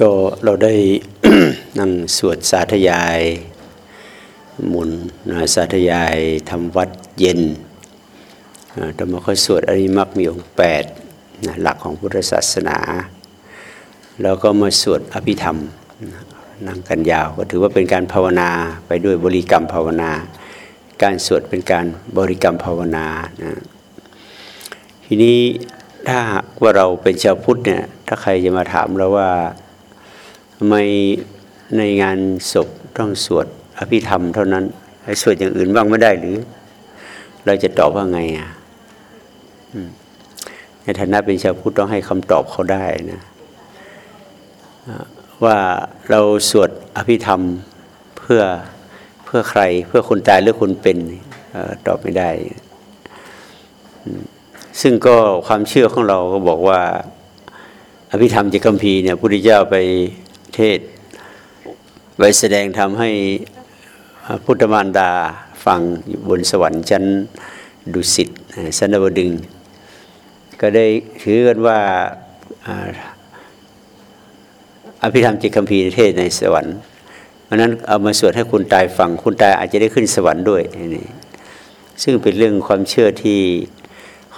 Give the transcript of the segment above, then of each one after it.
ก็เราได้นั่งสวดสาธยายมุนนะสาธยายทำวัดเย็นธรรมค่อยสวดอริมักมีองค์แปดนะหลักของพุทธศาสนา แล้วก็มาสวดอภิธรรมนั่งกันยาว ก็ถือว่าเป็นการภาวนาไปด้วยบริกรรมภาวนา การสวดเป็นการบริกรรมภาวนานะทีนี้ ถ้าว่าเราเป็นชาวพุทธเนี่ย ถ้าใครจะมาถามเราว่าทำไมในงานศพต้องสวดอภิธรรมเท่านั้นไอ้สวดอย่างอื่นบ้างไม่ได้หรือ เราจะตอบว่าไงอะในฐานะเป็นชาวพุทธต้องให้คำตอบเขาได้นะว่าเราสวดอภิธรรมเพื่อเพื่อใคร เพื่อคนตายหรือคนเป็นตอบไม่ได้ ซึ่งก็ความเชื่อของเราก็บอกว่า อภิธรรมจิตคัมภีเนี่ยพุทธเจ้าไปเทศไปแสดงทำให้พุทธมารดาฟังบนสวรรค์ชั้นดุสิตสันวดึง ก็ได้ถือกันว่าอภิธรรมจิตคัมภีร์เทศในสวรรค์เพราะนั้นเอามาสวดให้คุณตายฟังคุณตายอาจจะได้ขึ้นสวรรค์ด้วยนี่ซึ่งเป็นเรื่องความเชื่อที่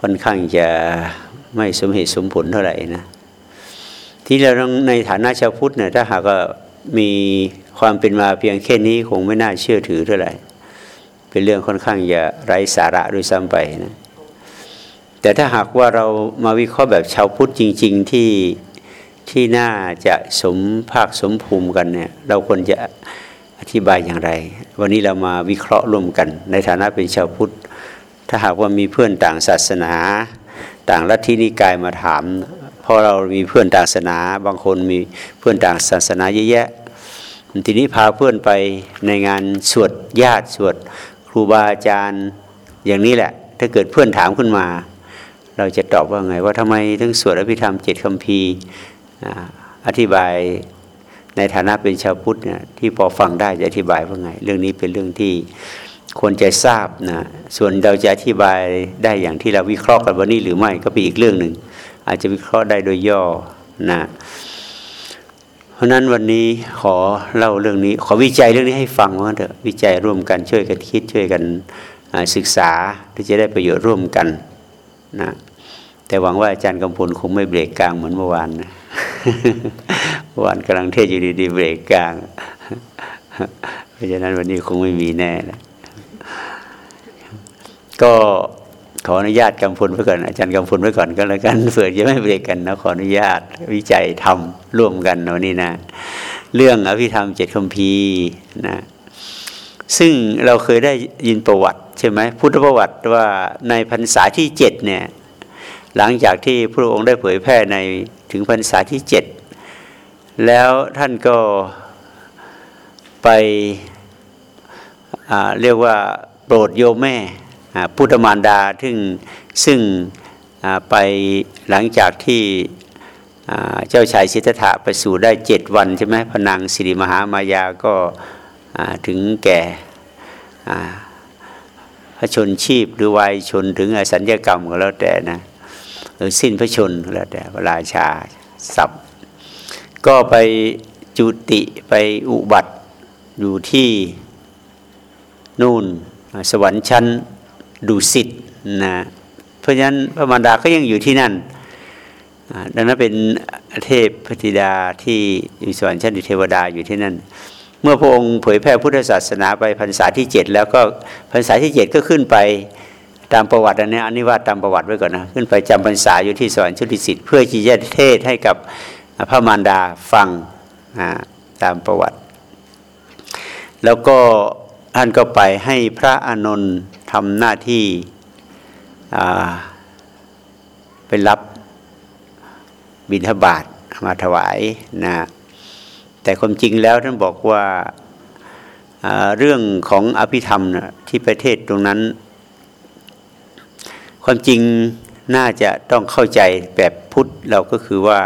ค่อนข้างจะไม่สมเหตุสมผลเท่าไหร่นะที่เราต้องในฐานะชาวพุทธเนี่ยถ้าหากว่ามีความเป็นมาเพียงแค่นี้คงไม่น่าเชื่อถือเท่าไหร่ เป็นเรื่องค่อนข้างจะไร้สาระด้วยซ้ำไปนะแต่ถ้าหากว่าเรามาวิเคราะห์แบบชาวพุทธจริง ๆ ที่ที่น่าจะสมภาคสมภูมิกันเนี่ย เราควรจะอธิบายอย่างไร วันนี้เรามาวิเคราะห์ร่วมกัน ในฐานะเป็นชาวพุทธ ถ้าหากว่ามีเพื่อนต่างศาสนา ต่างลัทธินิกายมาถาม เพราะเรามีเพื่อนต่างศาสนา บางคนมีเพื่อนต่างศาสนาเยอะแยะทีนี้พาเพื่อนไปในงานสวดญาติสวดครูบาอาจารย์อย่างนี้แหละ ถ้าเกิดเพื่อนถามขึ้นมา เราจะตอบว่าไงว่าทำไมถึงสวดอภิธรรมเจ็ดคำพีอธิบายในฐานะเป็นชาวพุทธเนี่ยที่พอฟังได้จะอธิบายว่าไง เรื่องนี้เป็นเรื่องที่ ควรจะทราบนะ ส่วนเราจะอธิบายได้อย่างที่เราวิเคราะห์กันวันนี้หรือไม่ก็เป็นอีกเรื่องหนึ่ง อาจจะวิเคราะห์ได้โดยย่อนะ เพราะนั้นวันนี้ขอเล่าเรื่องนี้ ขอวิจัยเรื่องนี้ให้ฟังว่าเถอะวิจัยร่วมกันช่วยกันคิดช่วยกันศึกษาที่จะได้ประโยชน์ร่วมกันนะแต่หวังว่าอาจารย์กำพลคงไม่เบรกกลางเหมือนเมื่อวานนะเมื่อวานกำลังเทศอยู่ดีๆเบรกกลาง เพราะฉะนั้นวันนี้คงไม่มีแน่นะ ก็ขออนุญาตกำพลไว้ก่อนอาจารย์กำพลไว้ก่อนก็แล้วกันเผื่อจะไม่เบรกกันนะขออนุญาตวิจัยทำร่วมกันวันนี้นะ เรื่องอภิธรรมเจ็ดคำพีนะซึ่งเราเคยได้ยินประวัติใช่ไหมพุทธประวัติว่าในพรรษาที่เจ็ดเนี่ยหลังจากที่พระองค์ได้เผยแพร่ในถึงพรรษาที่เจ็ดแล้วท่านก็ไปเรียกว่าโปรดโยมแม่ พุทธมารดาซึ่งซึ่งไปหลังจากที่เจ้าชายสิทธัตถะไปสู่ได้เจ็ดวันใช่ไหมพนังสิริมหามายาก็ถึงแก่พระชนชีพหรือวัยชนถึงสัญญกรรมก็แล้วแต่นะหรือสิ้นพระชนก็แล้วแต่ราชาศัพท์ ก็ไปจุติไปอุบัติอยู่ที่นู่นสวรรค์ชั้น ดุสิตนะเพราะฉะนั้นพระมารดาก็ยังอยู่ที่นั่นดังนั้นเป็นเทพพธิดาที่อยู่สวรรค์ชั้นเทวดาอยู่ที่นั่น เมื่อพระองค์เผยแพร่พุทธศาสนาไปพรรษาที่เจ็ดแล้วก็พรรษาที่เจ็ดก็ขึ้นไปตามประวัติอันนี้อันนี้ว่าตามประวัติไว้ก่อนนะขึ้นไปจำพรรษาอยู่ที่สวรรค์ชั้นดิสิตเพื่อที่จะเทศให้กับพระมารดาฟังตามประวัติ แล้วก็ท่านก็ไปให้พระอานนท์ ทำหน้าที่ไปรับบิณฑบาตมาถวายนะแต่ความจริงแล้วท่านบอกว่าเรื่องของอภิธรรมนะที่ประเทศตรงนั้น ความจริงน่าจะต้องเข้าใจแบบพุทธเราก็คือว่า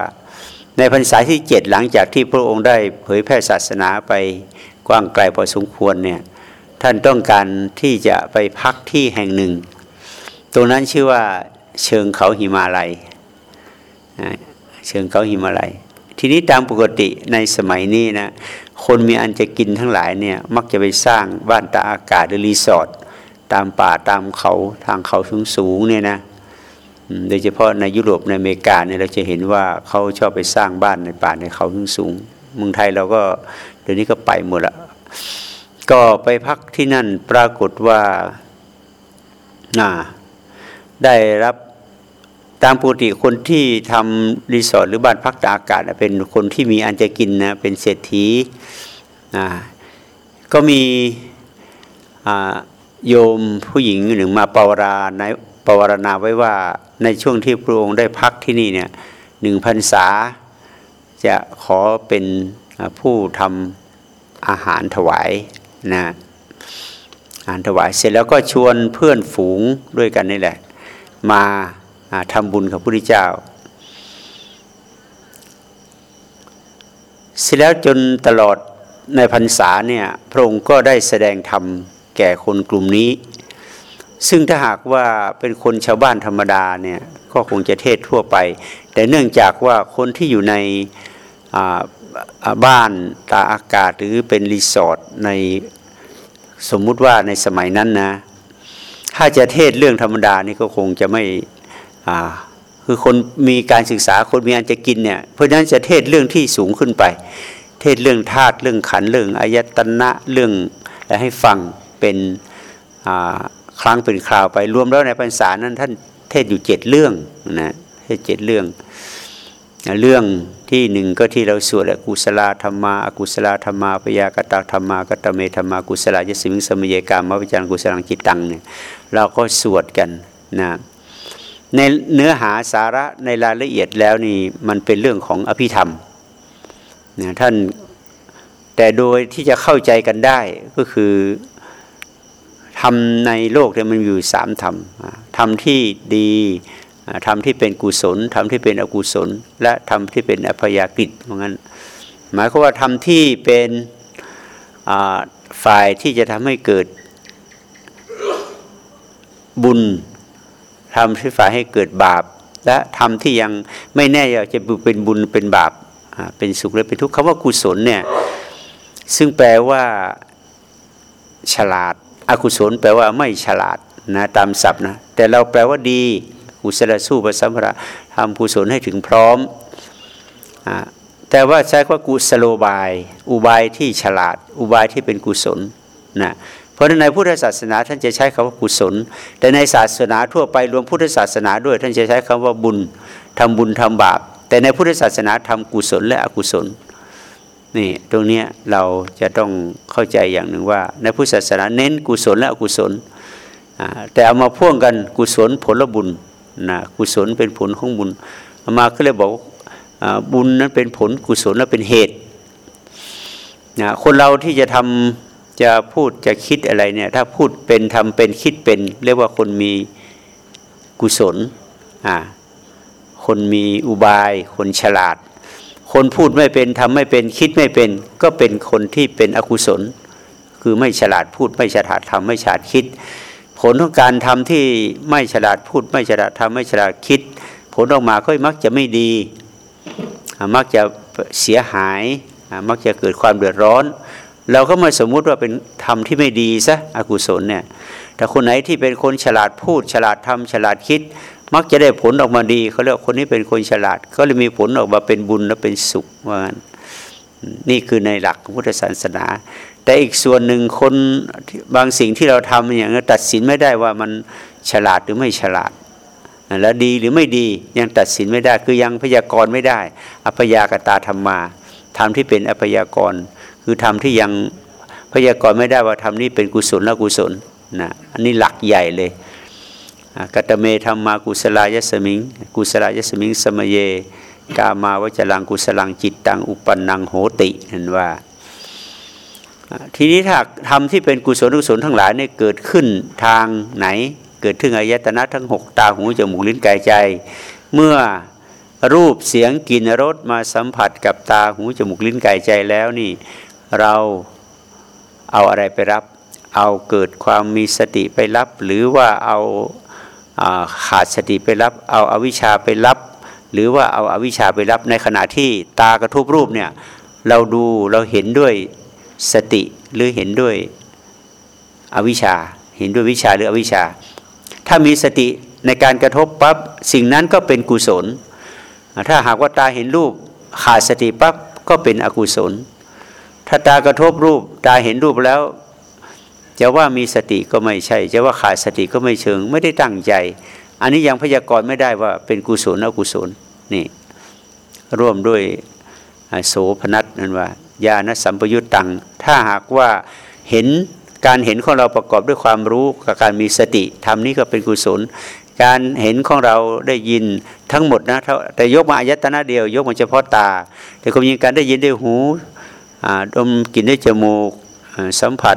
ในพรรษาที่เจ็ดหลังจากที่พระองค์ได้เผยแพร่ศาสนาไปกว้างไกลพอสมควรเนี่ย ท่านต้องการที่จะไปพักที่แห่งหนึ่ง ตรงนั้นชื่อว่าเชิงเขาหิมาลัยเชิงเขาหิมาลัย ทีนี้ตามปกติในสมัยนี้นะคนมีอันจะกินทั้งหลายเนี่ยมักจะไปสร้างบ้านตาอากาศหรือรีสอร์ทตามป่าตามเขาทางเขาสูงสูงเนี่ยนะโดยเฉพาะในยุโรปในอเมริกาเนี่ยเราจะเห็นว่าเขาชอบไปสร้างบ้านในป่าในเขาสูงสูงเมืองไทยเราก็เดี๋ยวนี้ก็ไปหมดละ ก็ไปพักที่นั่นปรากฏว่าได้รับตามปกติคนที่ทำรีสอร์ทหรือบ้านพักตากอากาศเป็นคนที่มีอันจะกินนะเป็นเศรษฐีก็มีโยมผู้หญิงหนึ่งมาปวาราในปวารณาไว้ว่าในช่วงที่พระองค์ได้พักที่นี่เนี่ยหนึ่งพันษาจะขอเป็นผู้ทำอาหารถวาย นะอาหารถวายเสร็จแล้วก็ชวนเพื่อนฝูงด้วยกันนี่แหละ มาทำบุญกับพระพุทธเจ้า เสร็จแล้วจนตลอดในพรรษาเนี่ยพระองค์ก็ได้แสดงธรรมแก่คนกลุ่มนี้ ซึ่งถ้าหากว่าเป็นคนชาวบ้านธรรมดาเนี่ยก็คงจะเทศทั่วไป แต่เนื่องจากว่าคนที่อยู่ใน บ้านตาอากาศหรือเป็นรีสอร์ทในสมมุติว่าในสมัยนั้นนะ ถ้าจะเทศเรื่องธรรมดานี่ก็คงจะไม่คือคนมีการศึกษาคนมีอันจะกินเนี่ยเพราะฉะนั้นจะเทศเรื่องที่สูงขึ้นไป เทศเรื่องธาตุเรื่องขันเรื่องอายตนะเรื่องและให้ฟังเป็นครั้งเป็นคราวไปรวมแล้วในพรรษานั้นท่านเทศอยู่เจ็ดเรื่องนะเทศเจ็ดเรื่อง เรื่องที่หนึ่งก็ที่เราสวดกุศลธรรมาอกุศลธรรมาปยากตาธรรมากตเมธรรมากุศลายสิมิงสมเยกามวิจารกุศลังจิตตังเนี่ยเราก็สวดกันนะในเนื้อหาสาระในรายละเอียดแล้วนี่มันเป็นเรื่องของอภิธรรมนะท่านแต่โดยที่จะเข้าใจกันได้ก็คือทำในโลกเนี่ยมันอยู่สามธรรมธรรมที่ดี ธรรมที่เป็นกุศลธรรมที่เป็นอกุศล และธรรมที่เป็นอภยากฤิเพราะงั้น หมายความว่าธรรมที่เป็นฝ่ายที่จะทำให้เกิดบุญทำที่ฝ่ายให้เกิดบาป และทำที่ยังไม่แน่จะเป็นบุญเป็นบาปเป็นสุขหรือเป็นทุกข์คำว่ากุศลเนี่ยซึ่งแปลว่าฉลาด อกุศลแปลว่าไม่ฉลาดนะตามศัพท์นะแต่เราแปลว่าดี กุศลสู้ประสัมภะทำกุศลให้ถึงพร้อมอแต่ว่าใช้ว่ากุศโลบาย อุบายที่ฉลาด อุบายที่เป็นกุศลนะเพราะในพุทธศาสนาท่านจะใช้คำว่ากุศล แต่ในศาสนาทั่วไปรวมพุทธศาสนาด้วย ท่านจะใช้คำว่าบุญทำบุญทำบาป แต่ในพุทธศาสนาทำกุศลและอกุศลนี่ตรงนี้เราจะต้องเข้าใจอย่างหนึ่งว่า ในพุทธศาสนาเน้นกุศลและอกุศลแต่เอามาพ่วงกันกุศลผลบุญ นะกุศลเป็นผลของบุญมาก็เลยบอกบุญนั้นเป็นผลกุศลและเป็นเหตุนะคนเราที่จะทำจะพูดจะคิดอะไรเนี่ยถ้าพูดเป็นทำเป็นคิดเป็น เรียกว่าคนมีกุศลอ่าคนมีอุบาย คนฉลาด คนพูดไม่เป็นทำไม่เป็นคิดไม่เป็น ก็เป็นคนที่เป็นอกุศล คือไม่ฉลาดพูดไม่ฉลาดทำไม่ฉลาดคิด ผลของการทำที่ไม่ฉลาดพูด ไม่ฉลาดทำไม่ฉลาดคิด ผลออกมาก็มักจะไม่ดี มักจะเสียหาย มักจะเกิดความเดือดร้อน เราก็มาสมมุติว่าเป็นทำที่ไม่ดีซะอกุศลเนี่ยแต่คนไหนที่เป็นคนฉลาดพูด ฉลาดทำฉลาดคิด มักจะได้ผลออกมาดีเขาเรียกคนนี้เป็นคนฉลาด ก็เลยมีผลออกมาเป็นบุญและเป็นสุขว่างั้นนี่คือในหลักพุทธศาสนา แต่อีกส่วนหนึ่งคนบางสิ่งที่เราทำอย่างนี้ตัดสินไม่ได้ว่ามันฉลาดหรือไม่ฉลาด แล้วดีหรือไม่ดียังตัดสินไม่ได้คือยังพยากรณ์ไม่ได้ อัพยากตาธรรมาธรรมที่เป็นอัพยากรณ์คือธรรมที่ยังพยากรณ์ไม่ได้ว่าธรรมนี้เป็นกุศลและกุศลนะอันนี้หลักใหญ่เลยกัตเมธรรมากุศลายสมิง กุศลายสมิงสมเย กามาวจลังกุศลังจิตตังอุปนังโหติเห็นว่า ทีนี้ถ้าทำที่เป็นกุศลกุศลทั้งหลายเนี่ยเกิดขึ้นทางไหน เกิดถึงอายตนะทั้งหกตาหูจมูกลิ้นกายใจ เมื่อรูปเสียงกลิ่นรสมาสัมผัสกับตาหูจมูกลิ้นกายใจแล้วนี่ เราเอาอะไรไปรับ เอาเกิดความมีสติไปรับ หรือว่าเอาขาดสติไปรับ เอาอาวิชชาไปรับหหรือว่าเอาอาวิชชาไปรับในขณะที่ตากระทบรูปเนี่ยเราดูเราเห็นด้วย สติหรือเห็นด้วยอวิชชา เห็นด้วยวิชาหรืออวิชชา ถ้ามีสติในการกระทบปั๊บสิ่งนั้นก็เป็นกุศล ถ้าหากว่าตาเห็นรูปขาดสติปั๊บก็เป็นอกุศล ถ้าตากระทบรูปตาเห็นรูปแล้ว จะว่ามีสติก็ไม่ใช่ จะว่าขาดสติก็ไม่เชิง ไม่ได้ตั้งใจ อันนี้ยังพยากรณ์ไม่ได้ว่าเป็นกุศลอกุศลนี่ร่วมด้วยโสพนัสนั่นว่า ญาณสัมปยุตตัง ถ้าหากว่าเห็นการเห็นของเราประกอบด้วยความรู้กับการมีสติทำนี้ก็เป็นกุศล การเห็นของเราได้ยินทั้งหมดนะแต่ยกมาอายตนะเดียว ยกมาเฉพาะตา แต่ความจริงการได้ยินด้วยหูดมกลิ่นด้วยจมูกสัมผัส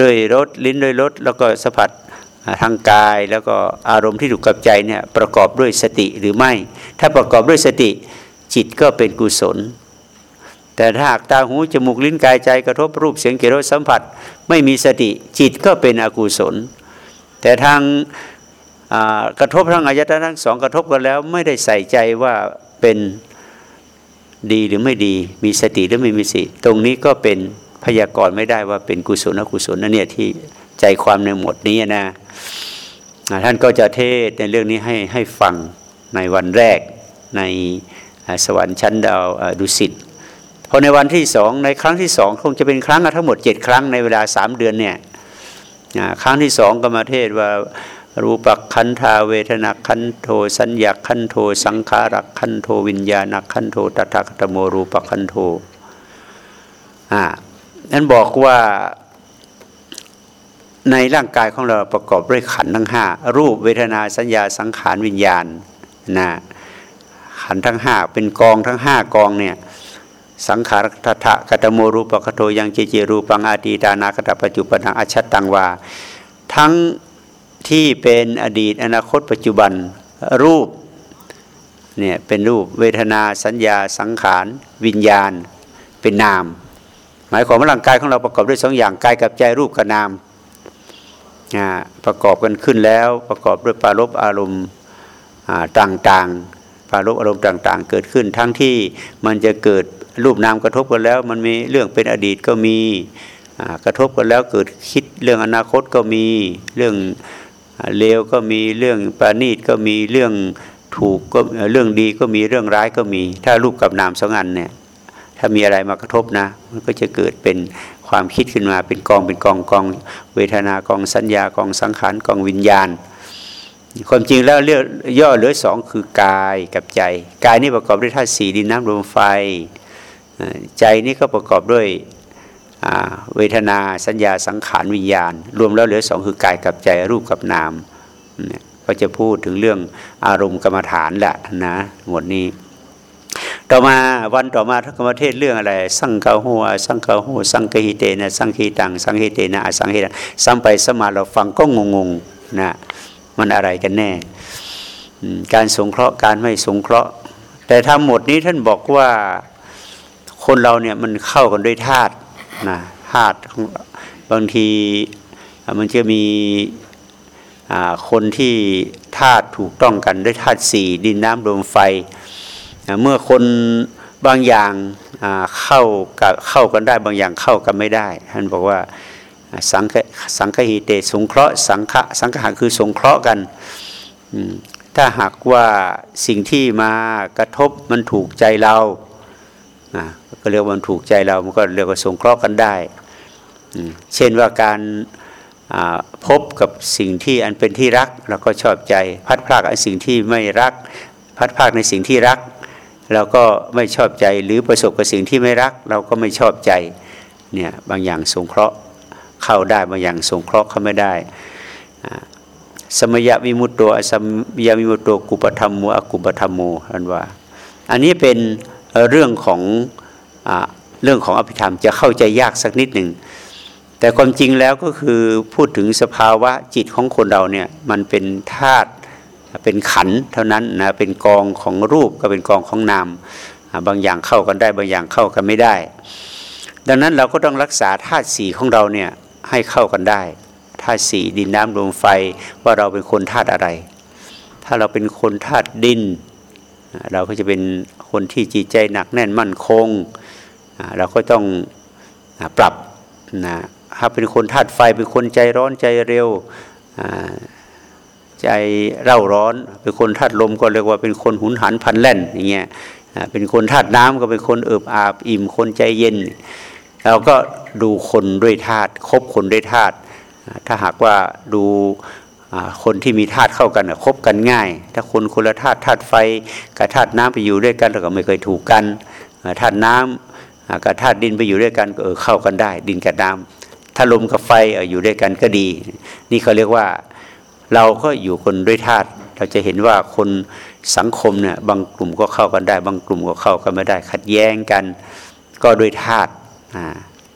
ด้วยรสลิ้นด้วยรสแล้วก็สัมผัสทางกายแล้วก็อารมณ์ที่ถูกกับใจเนี่ยประกอบด้วยสติหรือไม่ ถ้าประกอบด้วยสติจิตก็เป็นกุศล แต่ถ้าหากตาหูจมูกลิ้นกายใจกระทบรูปเสียงกลิ่นรสสัมผัส ไม่มีสติจิตก็เป็นอกุศล แต่ทางกระทบทั้งอายตนะทั้งสองกระทบกันแล้ว ไม่ได้ใส่ใจว่าเป็นดีหรือไม่ดี มีสติหรือไม่มีสติตรงนี้ก็เป็นพยากรณ์ไม่ได้ว่าเป็นกุศลอกุศลนั่นเนี่ยที่ใจความในหมดนี้นะท่านก็จะเทศในเรื่องนี้ให้ให้ฟังในวันแรกในสวรรค์ชั้นดาวดุสิต พอในวันที่สองในครั้งที่สองคงจะเป็นครั้งทั้งหมดเจ็ดครั้งในเวลาสามเดือนเนี่ยครั้งที่สองก็มาเทศว่ารูปักขันธาเวทนาขันโทสัญญาขันโทสังขารักขันโทวิญญาณขันโทตถาคตโมรูปักขันโทอ่านั้นบอกว่าในร่างกายของเราประกอบด้วยขันทั้งห้ารูปเวทนาสัญญาสังขารวิญญาณนะขันทั้งห้าเป็นกองทั้งห้ากองเนี่ย สังขารทัตะกตโมรูปะคโตยังเจเจรูปังอาตีตานาคตปัจจุบันอชัตตังวา ทั้งที่เป็นอดีตอนาคตปัจจุบันรูปเนี่ยเป็นรูปเวทนาสัญญาสังขาร วิญญาณ เป็นนาม หมายความว่าร่างกายของเราประกอบด้วยสองอย่างกายกับใจรูปกับนามประกอบกันขึ้นแล้วประกอบด้วยปารลบอารมณ์ต่างๆ ปารบอารมณ์ต่าง ๆ เกิดขึ้น ทั้งที่มันจะเกิดรูปนามกระทบกันแล้ว มันมีเรื่องเป็นอดีตก็มีกระทบกันแล้วเกิดคิดเรื่องอนาคตก็มีเรื่องเลวก็มีเรื่องปาณีตก็มีเรื่องถูกก็เรื่องดีก็มีเรื่องร้ายก็มี ถ้ารูปกับนามสองอันเนี่ยถ้ามีอะไรมากระทบนะ มันก็จะเกิดเป็นความคิดขึ้นมาเป็นกองเป็นกองกองเวทนากองสัญญากองสังขารกองวิญญาณ ความจริงแล้วเรียกย่อเหลือสองคือกายกับใจ กายนี่ประกอบด้วยธาตุสี่ดินน้ำลมไฟ ใจนี่ก็ประกอบด้วยเวทนาสัญญาสังขารวิญญาณ รวมแล้วเหลือสองคือกายกับใจรูปกับนามก็จะพูดถึงเรื่องอารมณ์กรรมฐานแหละนะหมดนี้ ต่อมาวันต่อมาทักรมเทศเรื่องอะไร สังฆาหัวสังฆาหัวสังฆหิเตนะ สังฆิตัง สังฆิเตนะสังฆิตังซ้ำไปสมาเราฟังก็งงๆนะ มันอะไรกันแน่ การสงเคราะห์การไม่สงเคราะห์ แต่ทั้งหมดนี้ท่านบอกว่าคนเราเนี่ยมันเข้ากันด้วยธาตุนะธาตุบางทีมันจะมีคนที่ธาตุถูกต้องกันด้วยธาตุสี่ดินน้ำลมไฟ เมื่อคนบางอย่างเข้ากับเข้ากันได้บางอย่างเข้ากันไม่ได้ ท่านบอกว่า สังฆสังฆหิเตสงเคราะห์สังฆสังฆะคือสงเคราะห์กันถ้าหากว่าสิ่งที่มากระทบมันถูกใจเราก็เรียกว่ามันถูกใจเรา มันก็เรียกว่าสงเคราะห์กันได้ เช่นว่าการพบกับสิ่งที่อันเป็นที่รักเราก็ชอบใจ พัดพลากอันสิ่งที่ไม่รัก พัดพลากในสิ่งที่รัก เราก็ไม่ชอบใจหรือประสบกับสิ่งที่ไม่รัก เราก็ไม่ชอบใจเนี่ยบางอย่างสงเคราะห์ เข้าได้บางอย่างสงเคราะห์เข้าไม่ได้ สมยวิมุตโตอสมยวิมุตโตกุปธรรมโมอกุปธรรมโมอันว่า อันนี้เป็นเรื่องของอเรื่องของอภิธรรมจะเข้าใจยากสักนิดหนึ่งแต่ความจริงแล้วก็คือพูดถึงสภาวะจิตของคนเราเนี่ยมันเป็นธาตุเป็นขันเท่านั้นนะเป็นกองของรูปก็เป็นกองของนามบางอย่างเข้ากันได้บางอย่างเข้ากันไม่ได้ ดังนั้นเราก็ต้องรักษาธาตุสีของเราเนี่ย ให้เข้ากันได้ธาตุสีดินน้ำลมไฟว่าเราเป็นคนธาตุอะไร ถ้าเราเป็นคนธาตุดิน เราก็จะเป็นคนที่จิตใจหนักแน่นมั่นคง เราก็ต้องปรับนะถ้าเป็นคนธาตุไฟเป็นคนใจร้อนใจเร็วใจเร่าร้อน เป็นคนธาตุลมก็เรียกว่าเป็นคนหุนหันพันแล่นอย่างเงี้ยเป็นคนธาตุน้ำก็เป็นคนเอิบอาบอิ่มคนใจเย็น เราก็ดูคนด้วยธาตุคบคนด้วยธาตุถ้าหากว่าดูคนที่มีธาตุเข้ากันคบกันง่าย ถ้าคนคนละธาตุธาตุไฟกับธาตุน้ำไปอยู่ด้วยกันแล้วก็ไม่เคยถูกกันธาตุน้ำกับธาตุดินไปอยู่ด้วยกันก็เออเข้ากันได้ ดินกับน้ำถ้าลมกับไฟอยู่ด้วยกันก็ดี นี่เขาเรียกว่าเราก็อยู่คนด้วยธาตุเราจะเห็นว่าคนสังคมเนี่ยบางกลุ่มก็เข้ากันได้ บางกลุ่มก็เข้ากันไม่ได้ ขัดแย้งกัน ก็ด้วยธาตุ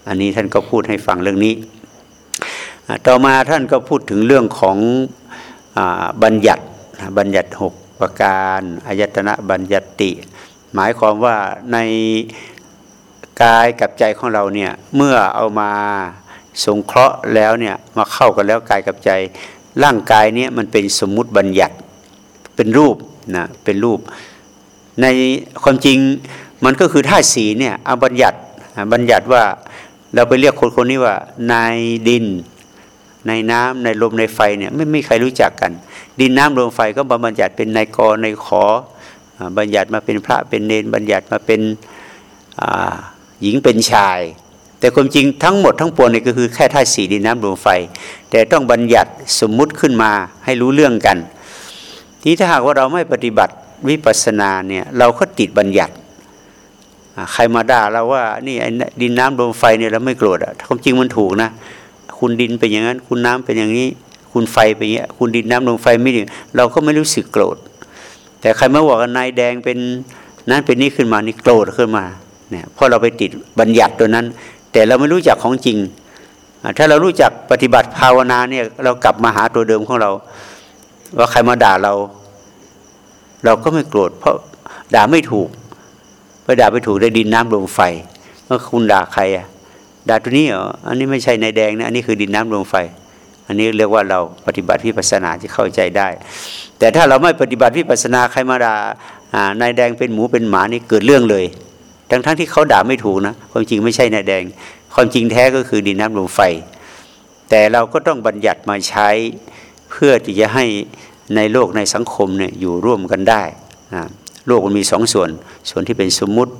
อันนี้ท่านก็พูดให้ฟังเรื่องนี้ ต่อมาท่านก็พูดถึงเรื่องของอบัญญัติบัญญัติหกประการอายตนะบัญญัติ หมายความว่าในกายกับใจของเราเนี่ยเมื่อเอามาสงเคราะห์แล้วเนี่ยมาเข้ากันแล้วกายกับใจ ร่างกายเนี้มันเป็นสมมุติบัญญัติเป็นรูปนะเป็นรูป ในความจริงมันก็คือท่าสีเนี่ยเอาบัญญัติ บัญญัติว่าเราไปเรียกคนคนนี้ว่านายดิน ในน้ำในลมในไฟเนี่ยไม่มีใครรู้จักกัน ดินน้ำลมไฟก็บัญญัติเป็นนายกในขอบัญญัติมาเป็นพระเป็นเนนบัญญัติมาเป็นหญิงเป็นชาย แต่ความจริงทั้งหมดทั้งปวงนี่ก็คือแค่ธาตุสี่ดินน้ำลมไฟ แต่ต้องบัญญัติสมมุติขึ้นมาให้รู้เรื่องกัน ทีถ้าหากว่าเราไม่ปฏิบัติวิปัสสนาเนี่ยเราก็ติดบัญญัติ ใครมาด่าเราว่านี่ดินน้ำลมไฟเนี่ยเราไม่โกรธอะความจริงมันถูกนะ คุณดินเป็นอย่างนั้น คุณน้ำเป็นอย่างนี้ คุณไฟเป็นอย่างนี้คุณดินน้ำลมไฟไม่ดีเราก็ไม่รู้สึกโกรธ แต่ใครมาบอกนายแดงเป็นนั้นเป็นนี้ขึ้นมานี่โกรธขึ้นมาเนี่ยเพราะเราไปติดบัญญัติตัวนั้น แต่เราไม่รู้จักของจริง ถ้าเรารู้จักปฏิบัติภาวนาเนี่ยเรากลับมาหาตัวเดิมของเรา ว่าใครมาด่าเรา เราก็ไม่โกรธเพราะด่าไม่ถูก ไปด่าไปถูกได้ดินน้ำลมไฟเมื่อคุณด่าใครอะด่าตัวนี้เหรออันนี้ไม่ใช่ในแดงนะอันนี้คือดินน้ำลมไฟ อันนี้เรียกว่าเราปฏิบัติวิปัสนาที่เข้าใจได้ แต่ถ้าเราไม่ปฏิบัติวิปัสนาใครมาด่านายแดงเป็นหมูเป็นหมานี่เกิดเรื่องเลย ทั้งทั้งที่เขาด่าไม่ถูกนะความจริงไม่ใช่นายแดง ความจริงแท้ก็คือดินน้ำลมไฟ แต่เราก็ต้องบัญญัติมาใช้เพื่อที่จะให้ในโลกในสังคมเนี่ยอยู่ร่วมกันได้ โลกมันมีสองส่วน ส่วนที่เป็นสมมุติ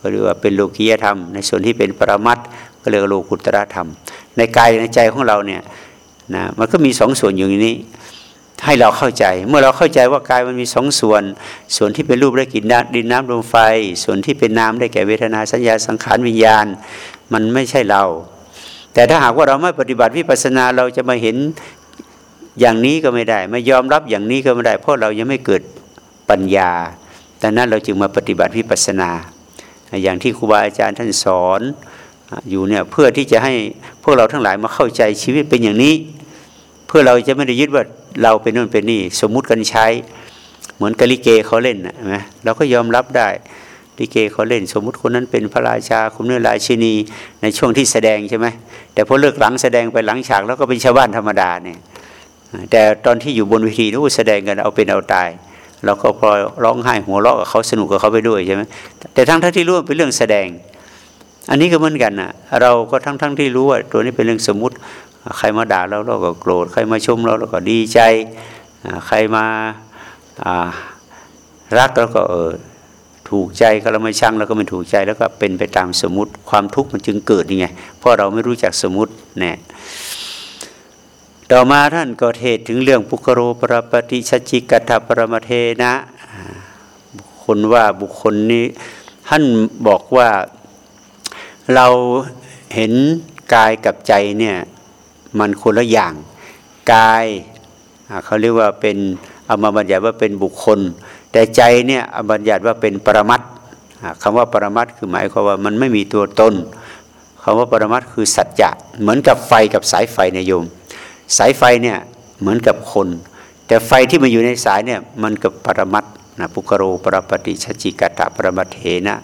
ก็เรียกว่าเป็นโลกียธรรม ในส่วนที่เป็นปรมัตก็เรียกโลกุตระธรรม ในกายในใจของเราเนี่ยนะมันก็มีสองส่วนอยู่นี้ ให้เราเข้าใจ เมื่อเราเข้าใจว่ากายมันมีสองส่วน ส่วนที่เป็นรูปได้กลิ่นดินน้ำลมไฟ ส่วนที่เป็นน้ำได้แก่เวทนาสัญญาสังขารวิญญาณ มันไม่ใช่เรา แต่ถ้าหากว่าเราไม่ปฏิบัติวิปัสสนาเราจะมาเห็นอย่างนี้ก็ไม่ได้ ไม่ยอมรับอย่างนี้ก็ไม่ได้ เพราะเรายังไม่เกิดปัญญา ดังนั้นเราจึงมาปฏิบัติวิปัสนา อย่างที่ครูบาอาจารย์ท่านสอนอยู่เนี่ยเพื่อที่จะให้พวกเราทั้งหลายมาเข้าใจชีวิตเป็นอย่างนี้ เพื่อเราจะไม่ได้ยึดว่าเราเป็นนู่นเป็นนี่ สมมุติกันใช้ เหมือนกลิเกเขาเล่นนะเราก็ยอมรับได้ลิเกเขาเล่น สมมุติคนนั้นเป็นพระราชาคุณนี่ราชินีในช่วงที่แสดงใช่ไหมแต่พอเลิกหลังแสดงไปหลังฉากแล้วก็เป็นชาวบ้านธรรมดาเนี่ยแต่ตอนที่อยู่บนเวทีนู้แสดงกันเอาเป็นเอาตาย เราก็พลอยร้องไห้หัวเราะกับเขาสนุกกับเขาไปด้วยใช่ไหมแต่ทั้งทั้งที่รู้ว่าเป็นเรื่องแสดง อันนี้ก็เหมือนกันนะเราก็ทั้งทั้งที่รู้ว่าตัวนี้เป็นเรื่องสมมุติ ใครมาด่าเราเราก็โกรธใครมาชมเราเราก็ดีใจ ใครมารักเราก็เออถูกใจก็เราไม่ชังเราก็ไม่ถูกใจแล้วก็เป็นไปตามสมมติความทุกข์มันจึงเกิดยังไงเพราะเราไม่รู้จักสมมติแน่ ต่อมาท่านก็เทศถึงเรื่องปุคโรปรปฏิชจิกัตปรมเทนะบุคคลว่าบุคคลนี้ ท่านบอกว่าเราเห็นกายกับใจเนี่ยมันคนละอย่าง กายเขาเรียกว่าเป็นเอามาบัญญัติว่าเป็นบุคคล แต่ใจเนี่ยบัญญัติว่าเป็นปรมัตคำว่าปรมัตคือหมายความว่ามันไม่มีตัวตนคำว่าปรมัตคือสัจจะเหมือนกับไฟกับสายไฟในโยม สายไฟเนี่ยเหมือนกับคน แต่ไฟที่มาอยู่ในสายเนี่ยมันกับปรมัตนะปุกโรปรปฏิชจิกตะปรมัตเถนะ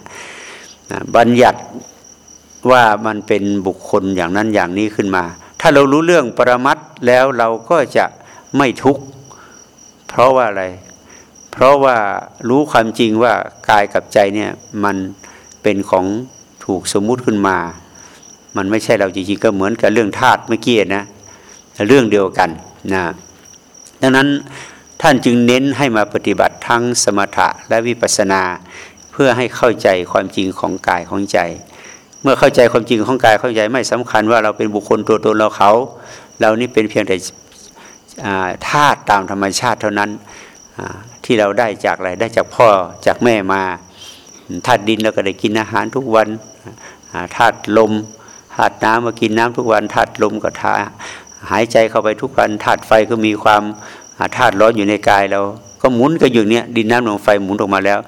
บัญญัติว่ามันเป็นบุคคลอย่างนั้นอย่างนี้ขึ้นมา ถ้าเรารู้เรื่องปรมัตแล้วเราก็จะไม่ทุกข์เพราะว่าอะไรเพเพราะว่ารู้ความจริงว่ากายกับใจเนี่ยมันเป็นของถูกสมมุติขึ้นมา มันไม่ใช่เราจริงๆก็เหมือนกับเรื่องธาตุเมื่อกี้นะ เรื่องเดียวกันนะดังนั้นท่านจึงเน้นให้มาปฏิบัติทั้งสมถะและวิปัสสนา เพื่อให้เข้าใจความจริงของกายของใจ เมื่อเข้าใจความจริงของกายเข้าใจไม่สำคัญว่าเราเป็นบุคคลตัวตนเราเขา เรานี่เป็นเพียงแต่ธาตุตามธรรมชาติเท่านั้นที่เราได้จากอะไรได้จากพ่อจากแม่มาธาตุดินเราก็ได้กินอาหารทุกวันธาตุลมธาตุน้ำมากินน้ำทุกวันธาตุลมก็ทา หายใจเข้าไปทุกวันธาตุไฟก็มีความธาตุร้อนอยู่ในกายเรา ก็หมุนก็อยู่เนี้ยดินน้ำลมไฟหมุนออกมาแล้ว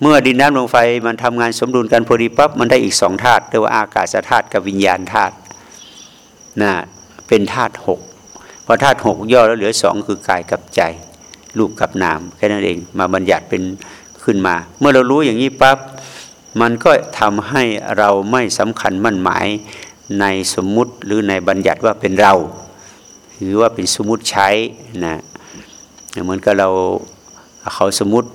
เมื่อดินน้ำลมไฟมันทำงานสมดุลกันพอดีปั๊บมันได้อีกสองธาตุเรียกว่าอากาศธาตุกับวิญญาณธาตุนะเป็นธาตุหกพอธาตุหกย่อแล้วเหลือสองคือกายกับใจรูปกับนามแค่นั้นเองมาบัญญัติเป็นขึ้นมา เมื่อเรารู้อย่างนี้ปั๊บมันก็ทำให้เราไม่สำคัญมั่นหมายในสมมุติหรือในบัญญัติว่าเป็นเรา หรือว่าเป็นสมมติใช้นะเหมือนกับเราเขาสมมติ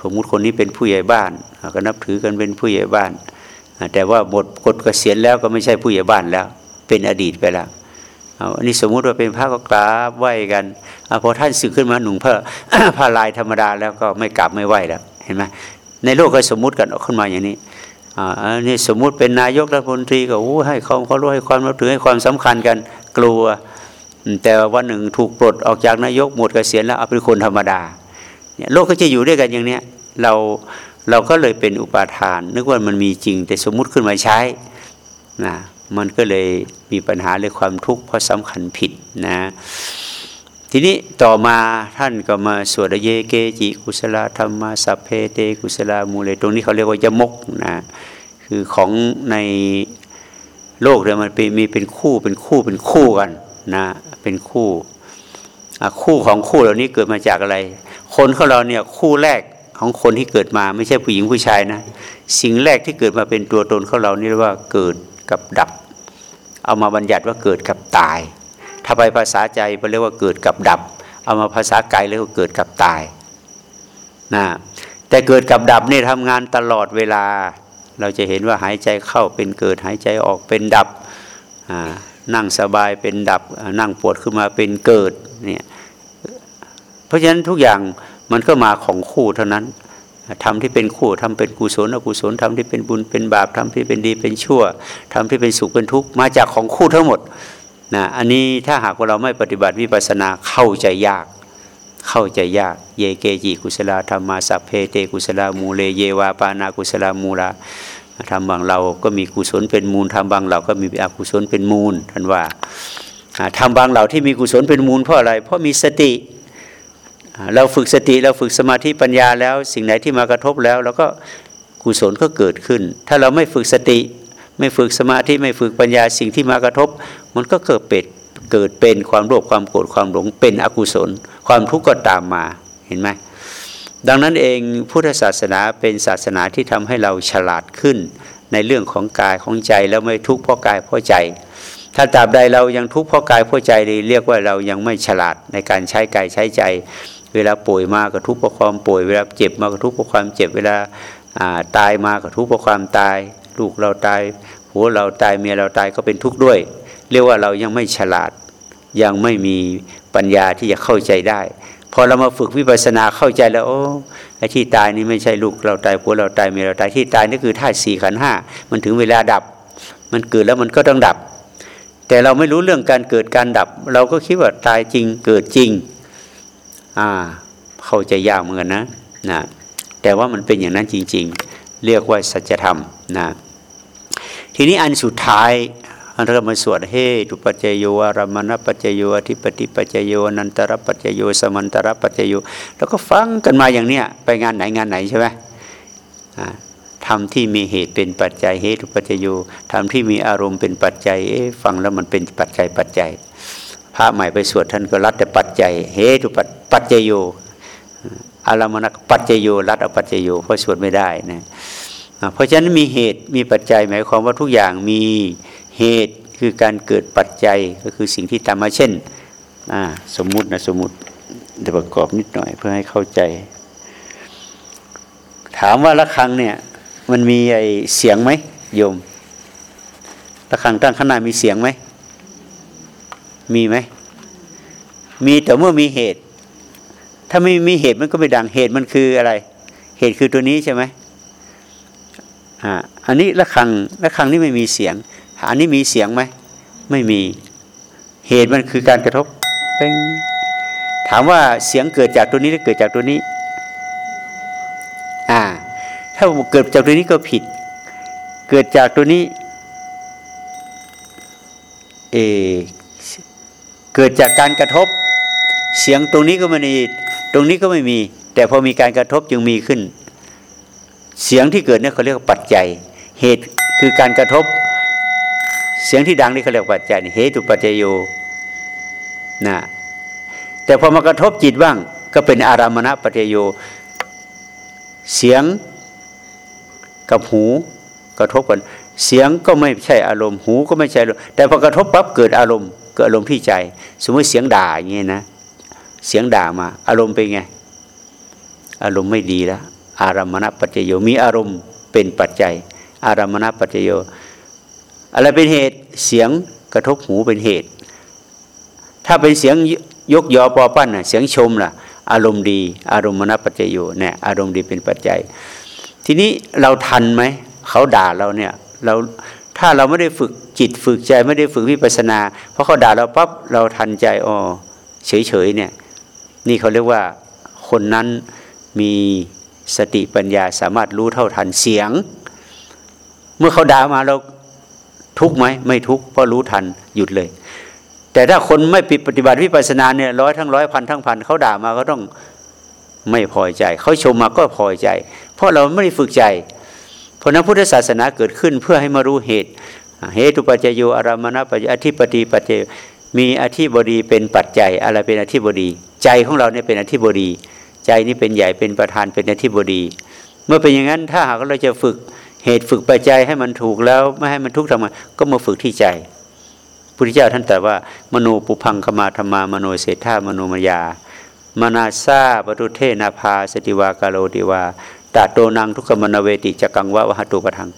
สมมติคนนี้เป็นผู้ใหญ่บ้านก็นับถือกันเป็นผู้ใหญ่บ้าน แต่ว่าหมดกฎเกษียณแล้วก็ไม่ใช่ผู้ใหญ่บ้านแล้ว เป็นอดีตไปแล้วอันนี้สมมุติว่าเป็นพระก็กราบไหว้กันอพอท่านสึกขึ้นมาหนุ่งผ้าผ้าลายธรรมดาแล้วก็ไม่กราบไม่ไหว้แล้วเห็นไหมในโลกก็สมมุติกันออกขึ้นมาอย่างนี้อันนี้สมมุติเป็นนายกรัฐมนตรีก็้ให้ความเขารู้ให้ความรับถือให้ความสำคัญกันกลัว แต่วันหนึ่งถูกปลดออกจากนายกหมดเกษียณแล้วเอาเป็นคนธรรมดาเนี่ยโลกก็จะอยู่ด้วยกันอย่างเนี้ยเราเราก็เลยเป็นอุปาทาน นึกว่ามันมีจริง แต่สมมุติขึ้นมาใช้นะมันก็เลยมีปัญหาเรื่องความทุกข์เพราะสำคัญผิดนะทีนี้ต่อมาท่านก็มาสวดเยเกจิกุศลธรรมสัพเพเตกุศลามูเลตรงนี้เขาเรียกว่ายมกนะคือของในโลกเนี่ยมันเป็นมีเป็นคู่เป็นคู่เป็นคู่กันนะ เป็นคู่คู่ของคู่เหล่านี้เกิดมาจากอะไร คนของเราเนี่ยคู่แรกของคนที่เกิดมาไม่ใช่ผู้หญิงผู้ชายนะ สิ่งแรกที่เกิดมาเป็นตัวตนของเรานี่เรียกว่าเกิดกับดับ เอามาบัญญัติว่าเกิดกับตาย ถ้าไปภาษาใจไปเรียกว่าเกิดกับดับ เอามาภาษากายเรียกว่าเกิดกับตายนะแต่เกิดกับดับนี่ทำงานตลอดเวลา เราจะเห็นว่าหายใจเข้าเป็นเกิดหายใจออกเป็นดับอ่า นั่งสบายเป็นดับนั่งปวดขึ้นมาเป็นเกิดเนี่ยเพราะฉะนั้นทุกอย่างมันก็มาของคู่เท่านั้นทำที่เป็นคู่ทำเป็นกุศลอกุศลทำที่เป็นบุญเป็นบาปทำที่เป็นดีเป็นชั่วทำที่เป็นสุขเป็นทุกข์มาจากของคู่ทั้งหมดนะอันนี้ถ้าหากว่าเราไม่ปฏิบัติวิปัสนาเข้าใจยาก เข้าใจยาก เยเกจิกุศลธรรมาสัพเพเตกุศลามูเลเยวาปานากุศลามูลา ทำบางเราก็มีกุศลเป็นมูลทำบางเราก็มีอกุศลเป็นมูลท่านว่าทำบางเหล่าที่มีกุศลเป็นมูลเพราะอะไร เพราะมีสติเราฝึกสติเราฝึกสมาธิปัญญาแล้ว สิ่งไหนที่มากระทบแล้วเราก็กุศลก็เกิดขึ้น ถ้าเราไม่ฝึกสติ ไม่ฝึกสมาธิไม่ฝึกปัญญาสิ่งที่มากระทบ มันก็เกิดเป็ดเกิดเป็นความโลภความโกรธความหลงเป็นอกุศล ความทุกข์ก็ตามมาเห็นไหม ดังนั้นเองพุทธศาสนาเป็นศาสนาที่ทำให้เราฉลาดขึ้น ในเรื่องของกายของใจแล้วไม่ทุกข์เพราะกายเพราะใจ ถ้าตราบใดเรายังทุกข์เพราะกายเพราะใจเรียกว่าเรายังไม่ฉลาดในการใช้กายใช้ใจ เวลาป่วยมาก็ทุกข์เพราะความป่วยเวลาเจ็บมาก็ทุกข์เพราะความเจ็บเวลาตายมาก็ทุกข์เพราะความตาย ลูกเราตายผัวเราตายเมียเราตายก็เป็นทุกข์ด้วย เรียกว่าเรายังไม่ฉลาดยังไม่มีปัญญาที่จะเข้าใจได้ พอเรามาฝึกวิปัสสนาเข้าใจแล้วโอ้ไอ้ที่ตายนี่ไม่ใช่ลูกเราตายผัวเราตายเมียเราตายที่ตายนี่คือธาตุสี่ขันห้ามันถึงเวลาดับ มันเกิดแล้วมันก็ต้องดับ แต่เราไม่รู้เรื่องการเกิดการดับ เราก็คิดว่าตายจริงเกิดจริง อ่า เข้าใจยากเหมือนกันนะนะแต่ว่ามันเป็นอย่างนั้นจริง ๆ เรียกว่าสัจธรรมนะทีนี้อันสุดท้าย เริ่มมาสวดเฮตุปัจจโยวารมณปัจจโยอธิปติปัจจโยนันตรปัจจโยสมันตรปัจจโยแล้วก็ฟังกันมาอย่างเนี้ยไปงานไหนงานไหนใช่ไหมทำที่มีเหตุเป็นปัจจัยเหตุปัจจโยทำที่มีอารมณ์เป็นปัจจัยเอ๊ฟังแล้วมันเป็นปัจจัยปัจจัยพระใหม่ไปสวดท่านก็รัดแต่ปัจจัยเหตุปัจจโยอารมณปัจจโยรัดเอาปัจจโยเพราะสวดไม่ได้นะเพราะฉะนั้นมีเหตุมีปัจจัยหมายความว่าทุกอย่างมี เหตุคือการเกิดปัจจัยก็คือสิ่งที่ตามมาเช่นสมมุตินะสมมุติประกอบนิดหน่อยเพื่อให้เข้าใจ ถามว่าระฆังเนี่ยมันมีไอเสียงไหมโยมระฆังตั้งข้างหน้ามีเสียงไหมมีไหมมีแต่เมื่อมีเหตุ ถ้าไม่มีเหตุมันก็ไม่ดังเหตุมันคืออะไร เหตุคือตัวนี้ใช่ไหมอ่าอันนี้ระฆังระฆังนี่ไม่มีเสียง อันนี้มีเสียงไหมไม่มีเหตุมันคือการกระทบเป็นถามว่าเสียงเกิดจากตัวนี้หรือเกิดจากตัวนี้ อ่า ถ้าเกิดจากตัวนี้ก็ผิด เกิดจากตัวนี้ เอ เกิดจากการกระทบ เสียงตรงนี้ก็ไม่มีตรงนี้ก็ไม่มี แต่พอมีการกระทบจึงมีขึ้น เสียงที่เกิดเนี่ยเขาเรียกว่าปัจจัย เหตุคือการกระทบ เสียงที่ดังนี่เขาเรียกปัจจัยเหตุปัจจโยนะแต่พอมากระทบจิตบ้าง ก็เป็นอารามณปัจจโย เสียงกับหูกระทบกัน เสียงก็ไม่ใช่อารมณ์ หูก็ไม่ใช่อารมณ์แต่พอกระทบปั๊บเกิดอารมณ์เกิดอารมณ์ที่ใจ สมมติเสียงด่าอย่างนี้นะ เสียงด่ามา อารมณ์เป็นไง อารมณ์ไม่ดีแล้ว อารามณปัจจโยมีอารมณ์เป็นปัจจัย อารามณปัจจโย อะไรเป็นเหตุเสียงกระทบหูเป็นเหตุ ถ้าเป็นเสียงยกยอปอปั้นเสียงชมล่ะ อารมณ์ดี อารมณ์มณปัจจโยเนี่ยอารมณ์ดีเป็นปัจจัย ทีนี้เราทันไหมเขาด่าเราเนี่ยเราถ้าเราไม่ได้ฝึกจิตฝึกใจไม่ได้ฝึกวิปัสนาเพราะเขาด่าเราปั๊บเราทันใจอ๋อเฉยๆเนี่ยนี่เขาเรียกว่าคนนั้นมีสติปัญญาสามารถรู้เท่าทันเสียง เมื่อเขาด่ามาเรา ทุกไหมไม่ทุกเพราะรู้ทันหยุดเลย แต่ถ้าคนไม่ปฏิบัติวิปัสสนาเนี่ยร้อยทั้งร้อยพันทั้งพันเขาด่ามาก็ต้องไม่พอใจ เขาชมมาก็พอใจ เพราะเราไม่ได้ฝึกใจ เพราะนั้นพุทธศาสนาเกิดขึ้นเพื่อให้มารู้เหตุเหตุปัจจโยอารามณปัจจอธิปติปัจจมีอธิบดีเป็นปัจจัยอะไรเป็นอธิบดี ใจของเราเนี่ยเป็นอธิบดี ใจนี่เป็นใหญ่เป็นประธานเป็นอธิบดี เมื่อเป็นอย่างนั้นถ้าหากเราจะฝึก เหตุฝึกปัจจัยให้มันถูกแล้วไม่ให้มันทุกข์ทำไงก็มาฝึกที่ใจพุทธเจ้าท่านแต่ว่ามโนปุพังคมาธรรมามโนเศรษฐามโนมยามนาซาปตุเทนาภาสติวากาโลติวาตาโตนังทุกขมนเวติจักังวะวะหตุปทัง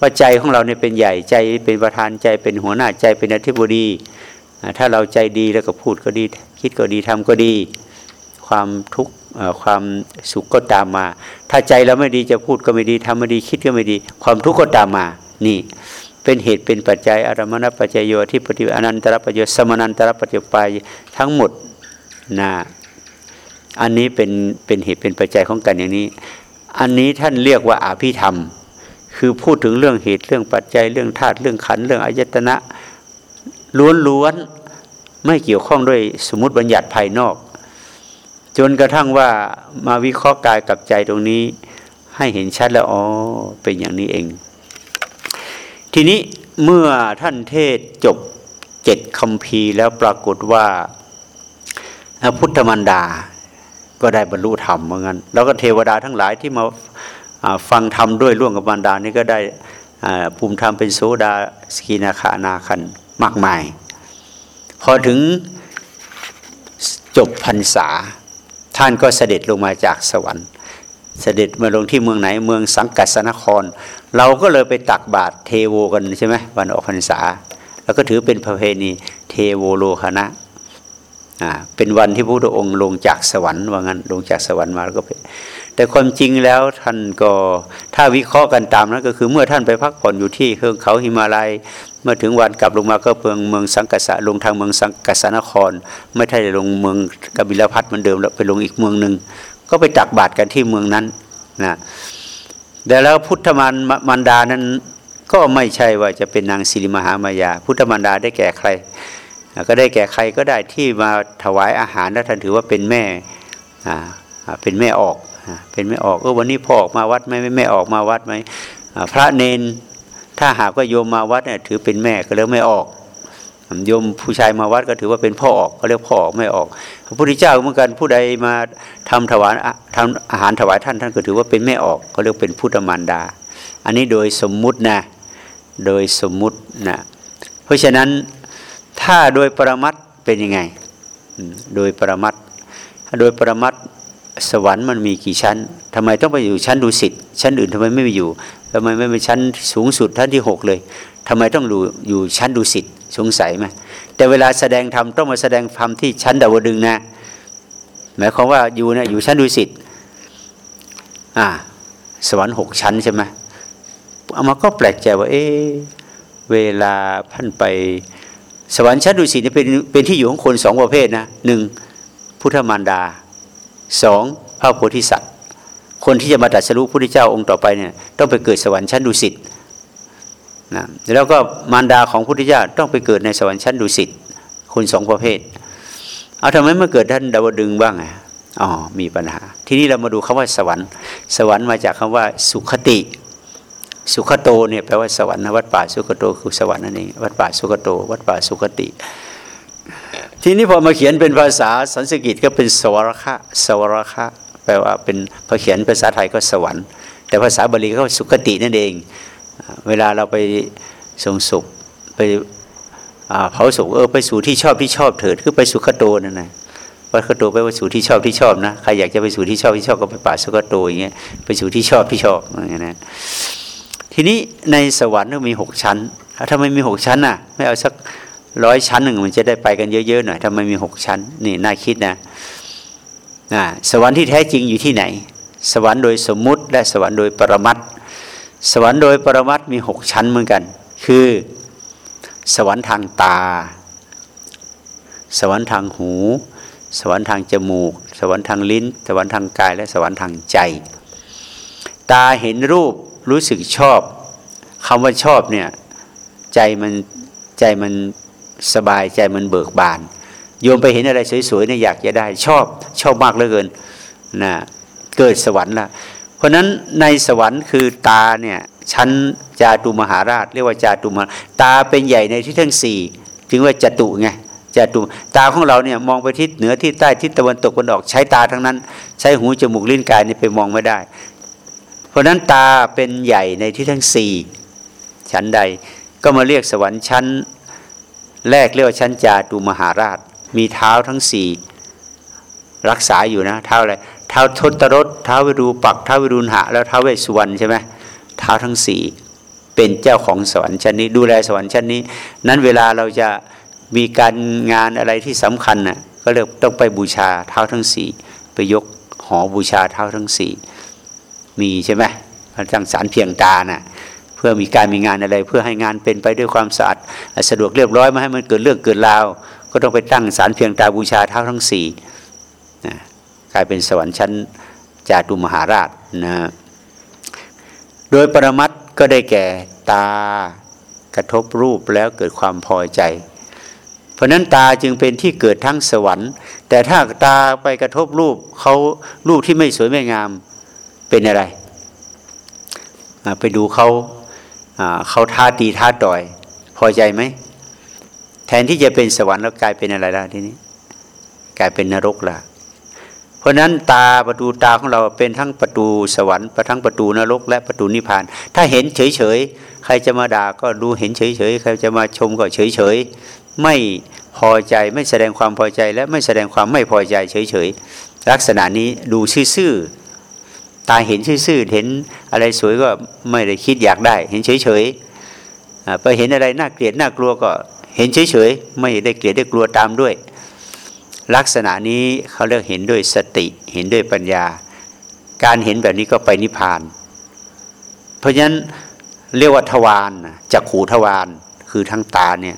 ว่าใจของเราเนี่ยเป็นใหญ่ใจเป็นประธานใจเป็นหัวหน้าใจเป็นอธิบดีถ้าเราใจดีแล้วก็พูดก็ดี คิดก็ดีทำก็ดี ความทุกข์ ความสุขก็ตามมา ถ้าใจเราไม่ดีจะพูดก็ไม่ดีทำไม่ดีคิดก็ไม่ดี ความทุกข์ก็ตามมานี่เป็นเหตุเป็นปัจจัยอารมณปัจจัยโยที่ปฏิอนันตรปัจจยสมนันตรปัจจยปทั้งหมดนะอันนี้เป็นเป็นเหตุเป็นปัจจัยของกันอย่างนี้ อันนี้ท่านเรียกว่าอาภิธรรม คือพูดถึงเรื่องเหตุเรื่องปัจจัยเรื่องธาตุเรื่องขันเรื่องอายตนะล้วนๆไม่เกี่ยวข้องด้วยสมมติบัญญัติภายนอก จนกระทั่งว่ามาวิเคราะห์กายกับใจตรงนี้ ให้เห็นชัดแล้วอ๋อเป็นอย่างนี้เอง ทีนี้เมื่อท่านเทศจบเจ็ดคำพีแล้วปรากฏว่าพุทธมันดาก็ได้บรรลุธรรมเหมือนกันแล้วก็เทวดาทั้งหลายที่มาฟังธรรมด้วยร่วมกับมันดานี่ก็ได้ภูมิธรรมเป็นโสดาสกีนาคานาคันมากมาย พอถึงจบพรรษา ท่านก็เสด็จลงมาจากสวรรค์ เสด็จมาลงที่เมืองไหนเมืองสังกัสนคร เราก็เลยไปตักบาตรเทโวกันใช่ไหมวันออกพรรษา แล้วก็ถือเป็นประเพณีเทโวโลคณะอ่าเป็นวันที่พระพุทธองค์ลงจากสวรรค์ว่างั้นลงจากสวรรค์มาแล้วก็ไปแต่ความจริงแล้วท่านก็ถ้าวิเคราะห์กันตามนั้นก็คือเมื่อท่านไปพักผ่อนอยู่ที่เฮืองเขาหิมาลัย เมื่อถึงวันกลับลงมาก็เมืองเมืองสังกัสะลงทางเมืองสังกัสนคร ไม่ใช่ลงเมืองกบิลพัทเหมือนเดิมแล้วไปลงอีกเมืองหนึ่งก็ไปตักบาตรกันที่เมืองนั้นนะแต่แล้วพุทธมารมันดานั้นก็ไม่ใช่ว่าจะเป็นนางสิริมหามายา พุทธมารดาได้แก่ใคร ก็ได้แก่ใครก็ได้ที่มาถวายอาหารแล้วท่านถือว่าเป็นแม่เป็นแม่ออกเป็นไม่ออกเออวันนี้พ่อออกมาวัดไหมไม่แม่ออกมาวัดไหมพระเนน ถ้าหากว่าโยมมาวัดเนี่ยถือเป็นแม่ก็เรียกไม่ออกโยมผู้ชายมาวัดก็ถือว่าเป็นพ่อออกก็เรียกพ่อออกไม่ออก พระพุทธเจ้าเหมือนกันผู้ใดมาทำถวายทำอาหารถวายท่านท่านก็ถือว่าเป็นแม่ออกก็เรียกเป็นพุทธมารดา อันนี้โดยสมมุตินะโดยสมมุตินะเพราะฉะนั้นถ้าโดยปรมัตเป็นยังไง โดยปรมัตโดยปรมัตถ สวรรค์มันมีกี่ชั้นทำไมต้องไปอยู่ชั้นดุสิตชั้นอื่นทำไมไม่ไปอยู่ทำไมไม่ไปชั้นสูงสุดท่านที่หกเลยทำไมต้องอยู่อยู่ชั้นดุสิตสงสัยไหมแต่เวลาแสดงธรรมต้องมาแสดงธรรมที่ชั้นดาวดึงนะหมายความว่าอยู่นี่ยอยู่ชั้นดุสิตอ่า สวรรค์หกชั้นใช่ไหมเอามาก็แปลกใจว่า เอ๊เวลาท่านไปสวรรค์ชั้นดุสิตเป็นเป็นที่อยู่ของคนสองประเภทนะหนึ่งพุทธมารดา สองพระโพธิสัตว์ คนที่จะมาตรัสรู้พระพุทธเจ้าองค์ต่อไปเนี่ยต้องไปเกิดสวรรค์ชั้นดุสิตนะแล้วก็มารดาของพระพุทธเจ้าต้องไปเกิดในสวรรค์ชั้นดุสิตคนสองประเภท เอาทำไมเมื่อเกิดท่านดาวดึงบ้างอ๋อมีปัญหา ทีนี้เรามาดูคำว่าสวรรค์ สวรรค์มาจากคำว่าสุขติ สุขโตเนี่ยแปลว่าสวรรค์วัดป่าสุขโตคือสวรรค์นั่นเองวัดป่าสุขโต วัดป่าสุขติ ทีนี้พอมาเขียนเป็นภาษาสันสกฤตก็เป็นสวรคะสวรคะแปลว่าเป็นพอเขียนภาษาไทยก็สวรรค์ แต่ภาษาบาลีก็สุขตินั่นเอง เวลาเราไปทรงสุขไปเผาสุขเออไปสู่ที่ชอบที่ชอบเถิดคือไปสุขโตนั่นนะวัดขโตไปว่าสู่ที่ชอบที่ชอบนะใครอยากจะไปสู่ที่ชอบที่ชอบก็ไปป่าสุขโตอย่างเงี้ยไปสู่ที่ชอบที่ชอบอย่างเงี้ยนะทีนี้ในสวรรค์ก็มีหกชั้นถ้าไม่มีหกชั้นน่ะ ไม่เอาสัก ร้อยชั้นหนึ่งมันจะได้ไปกันเยอะๆหน่อยทำไมมีหกชั้น นี่น่าคิดนะนะสวรรค์ที่แท้จริงอยู่ที่ไหน สวรรค์โดยสมมุติ และสวรรค์โดยปรมัตสวรรค์โดยปรมัตมีหกชั้นเหมือนกัน คือ สวรรค์ทางตา สวรรค์ทางหู สวรรค์ทางจมูก สวรรค์ทางลิ้น สวรรค์ทางกาย และสวรรค์ทางใจ ตาเห็นรูปรู้สึกชอบคำว่าชอบเนี่ยใจมันใจมัน สบายใจมันเบิกบาน โยมไปเห็นอะไรสวยๆเนี่ยอยากจะได้ ชอบชอบมากเหลือเกินนะเกิดสวรรค์ละเพราะนั้นในสวรรค์คือตาเนี่ยชั้นจาตุมหาราช เรียกว่าจาตุมตาเป็นใหญ่ในที่ทั้งสี่ถึงว่าจตุไงจตุตาของเราเนี่ยมองไปทิศเหนือทิศใต้ทิศตะวันตกตะวันออกใช้ตาทั้งนั้น ใช้หูจมูกลิ้นกายนี่ไปมองไม่ได้ เพราะนั้นตาเป็นใหญ่ในที่ทั้งสี่ชั้นใดก็มาเรียกสวรรค์ชั้น แรกเรียกว่าชั้นจาตุมหาราช มีเท้าทั้งสี่รักษาอยู่นะ เท้าอะไรเท้าทศรถเท้าวิรูปักเท้าวิรุณหะ แล้วเท้าเวสุวรรณใช่ไหมเท้าทั้งสี่เป็นเจ้าของสวรรค์ชั้นนี้ ดูแลสวรรค์ชั้นนี้ นั้นเวลาเราจะมีการงานอะไรที่สำคัญนะ่ะก็เรียกต้องไปบูชาเท้าทั้งสี่ไปยกหอบูชาเท้าทั้งสี่มีใช่ไหมพระจังสารเพียงตานะ่ะ พื่อมีการมีงานอะไร เพื่อให้งานเป็นไปด้วยความสะอาดสะดวกเรียบร้อยไม่ให้มันเกิดเรื่องเกิดราว ก็ต้องไปตั้งสารเพียงตาบูชาเท้าทั้งสี่นะกลายเป็นสวรรค์ชั้นจาตุมหาราชนะโดยปรมัตก็ได้แก่ตากระทบรูปแล้วเกิดความพอใจ เพราะนั้นตาจึงเป็นที่เกิดทั้งสวรรค์ แต่ถ้าตาไปกระทบรูปเขารูปที่ไม่สวยไม่งามเป็นอะไร ไปดูเขา เขาท้าตีท้าต่อย พอใจไหมแทนที่จะเป็นสวรรค์แล้วกลายเป็นอะไรล่ะทีนี้ กลายเป็นนรกล่ะ เพราะนั้นตาประตูตาของเราเป็นทั้งประตูสวรรค์ทั้งประตูนรก และประตูนิพพาน ถ้าเห็นเฉยๆใครจะมาด่าก็ดูเห็นเฉยๆใครจะมาชมก็เฉยๆไม่พอใจไม่แสดงความพอใจและไม่แสดงความไม่พอใจเฉยๆลักษณะนี้ดูซื่อ ตาเห็นซื่อๆเห็นอะไรสวยก็ไม่ได้คิดอยากได้ เห็นเฉยๆไปเห็นอะไรน่าเกลียดน่ากลัวก็เห็นเฉยๆไม่ได้เกลียดได้กลัวตามด้วย ลักษณะนี้เขาเรียกเห็นด้วยสติ เห็นด้วยปัญญา การเห็นแบบนี้ก็ไปนิพพาน เพราะฉะนั้นเรียกว่าทวารจักขูทวารคือทั้งตาเนี่ย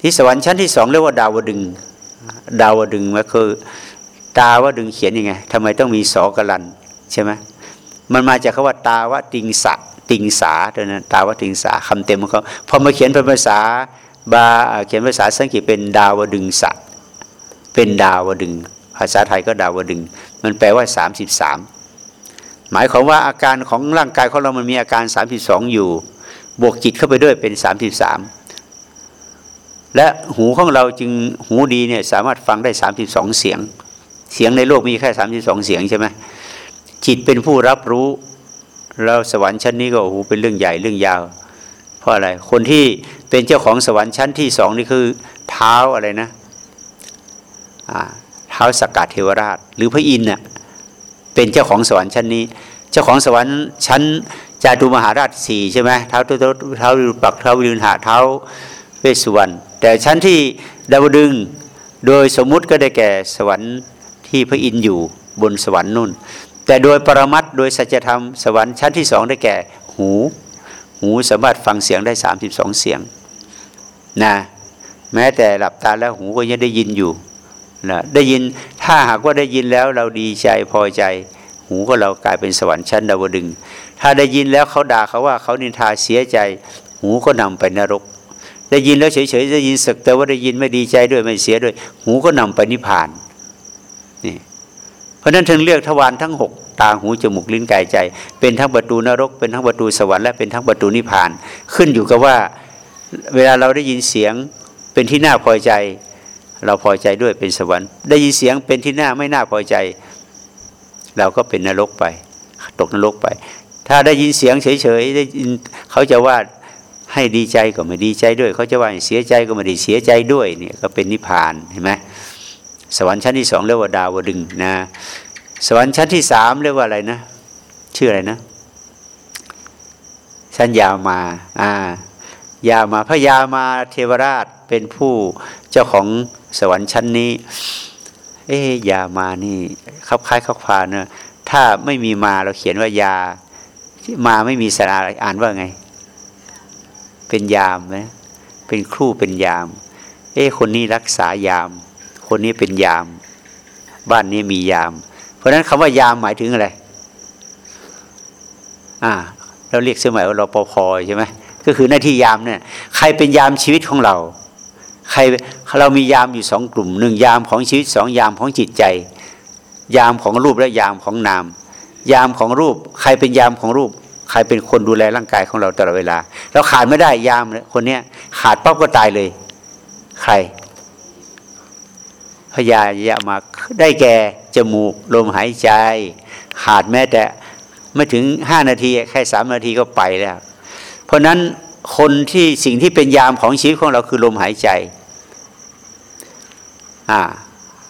ที่สวรรค์ชั้นที่สองเรียกว่าดาวดึงดาวดึงก็คือ ตาว่าดึงเขียนยังไงทำไมต้องมีสอกลัน ใช่ไหมมันมาจากคาว่าตาวติงสะติงสาเท่านั้นตาวติงสาคำเต็มของเขาพอมาเขียนเป็นภาษาบาเขียนภาษาสังกฤษเป็นดาวดึงสะเป็นดาวดึง ภาษาไทยก็ดาวดึง มันแปลว่าสามสิบสามหมายความว่าอาการของร่างกายของเรามันมีอาการสามสิบสองอยู่ บวกจิตเข้าไปด้วยเป็นสามสิบสามและหูของเราจึงหูดีเนี่ยสามารถฟังได้สามสิบสองเสียง เสียงในโลกมีแค่สามสิบสองเสียงใช่ไหม จิตเป็นผู้รับรู้แล้วสวรรค์ชั้นนี้ก็โอ้โหเป็นเรื่องใหญ่เรื่องยาว เพราะอะไรคนที่เป็นเจ้าของสวรรค์ชั้นที่สองนี่คือเท้าอะไรนะเท้าสกกัดเทวราช หรือพระอินทร์น่ะเป็นเจ้าของสวรรค์ชั้นนี้ เจ้าของสวรรค์ชั้นจาตุมหาราชสี่ใช่ไหมเท้าเท้าเท้าปักเท้าวิรุณหะเท้าเวสสุวรรณแต่ชั้นที่ดาวดึงโดยสมมุติก็ได้แก่สวรรค์ที่พระอินทร์อยู่บนสวรรค์นู่น แต่โดยปรมัตโดยสัจธรรมสวรรค์ชั้นที่สองได้แก่หู หูสามารถฟังเสียงได้สามสิบสองเสียงนะแม้แต่หลับตาแล้วหูก็ยังได้ยินอยู่นะได้ยินถ้าหากว่าได้ยินแล้วเราดีใจพอใจ หูก็เรากลายเป็นสวรรค์ชั้นดาวดึง ถ้าได้ยินแล้วเขาด่าเขาว่าเขานินทาเสียใจ หูก็นำไปนรก ได้ยินแล้วเฉยๆได้ยินสักแต่ว่าได้ยินไม่ดีใจด้วยไม่เสียด้วย หูก็นำไปนิพพานนี่ ราะนั้นถึงเลือกทวารทั้งหกตาหูจมูกลิ้นกายใจ เป็นทั้งประตูนรก เป็นทั้งประตูสวรรค์และเป็นทั้งประตูนิพพาน ขึ้นอยู่กับว่าเวลาเราได้ยินเสียงเป็นที่น่าพอใจ เราพอใจด้วยเป็นสวรรค์ ได้ยินเสียงเป็นที่น่าไม่น่าพอใจ เราก็เป็นนรกไป ตกนรกไป ถ้าได้ยินเสียงเฉยๆได้ยินเขาจะว่าให้ดีใจก็ไม่ดีใจด้วย เขาจะว่าเสียใจก็ไม่ได้เสียใจด้วยเนี่ยก็เป็นนิพพานเห็นไหม สวรรค์ชั้นที่สองเรียกว่าดาวดึงนะ สวรรค์ชั้นที่สามเรียกว่าอะไรนะ ชื่ออะไรนะชั้นยาวมาอ่ายามาพระยามาเทวราชเป็นผู้เจ้าของสวรรค์ชั้นนี้ เอ๊ยามานี่คับคล้ายคับคลานะถ้าไม่มีมาเราเขียนว่ายา มาไม่มีสระอ่านว่าไง เป็นยามไหมเป็นครูเป็นยาม เอ๊คนนี้รักษายาม คนนี้เป็นยาม บ้านนี้มียาม เพราะฉะนั้นคำว่ายามหมายถึงอะไร อ่า เราเรียกเสมัยว่าเราปภใช่ไหมก็คือหน้าที่ยามเนี่ย ใครเป็นยามชีวิตของเรา ใครเรามียามอยู่สองกลุ่มหนึ่งยามของชีวิตสองยามของจิตใจ ยามของรูปและยามของนาม ยามของรูป ใครเป็นยามของรูป ใครเป็นคนดูแลร่างกายของเราตลอดเวลา เราขาดไม่ได้ยามคนเนี้ยขาดปั๊บก็ตายเลย ใคร พยายามาได้แก่จมูกลมหายใจ ขาดแม้แต่ไม่ถึงห้านาทีแค่สามนาทีก็ไปแล้ว เพราะนั้นคนที่สิ่งที่เป็นยามของชีวิตของเราคือลมหายใจอ่า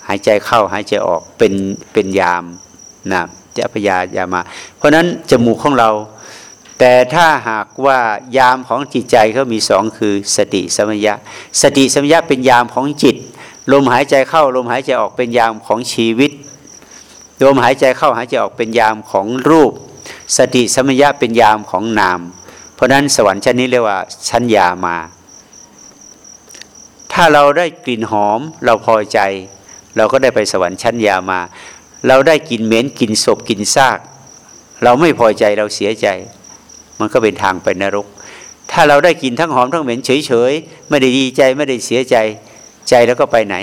หายใจเข้าหายใจออกเป็นเป็นยามนะจะพยายามา เพราะนั้นจมูกของเรา แต่ถ้าหากว่ายามของจิตใจเขามีสองคือสติสมัยะ สติสมัยะเป็นยามของจิต ลมหายใจเข้าลมหายใจออกเป็นยามของชีวิต ลมหายใจเข้าหายใจออกเป็นยามของรูป สติสมัยะเป็นยามของนาม เพราะนั้นสวรรค์ชั้นนี้เรียกว่าชั้นยามา ถ้าเราได้กลิ่นหอมเราพอใจ เราก็ได้ไปสวรรค์ชั้นยามา เราได้กลิ่นเหม็นกลิ่นศพกลิ่นซาก เราไม่พอใจเราเสียใจ มันก็เป็นทางไปนรก ถ้าเราได้กลิ่นทั้งหอมทั้งเหม็นเฉยๆไม่ได้ดีใจไม่ได้เสียใจ ใจแล้วก็ไปไหน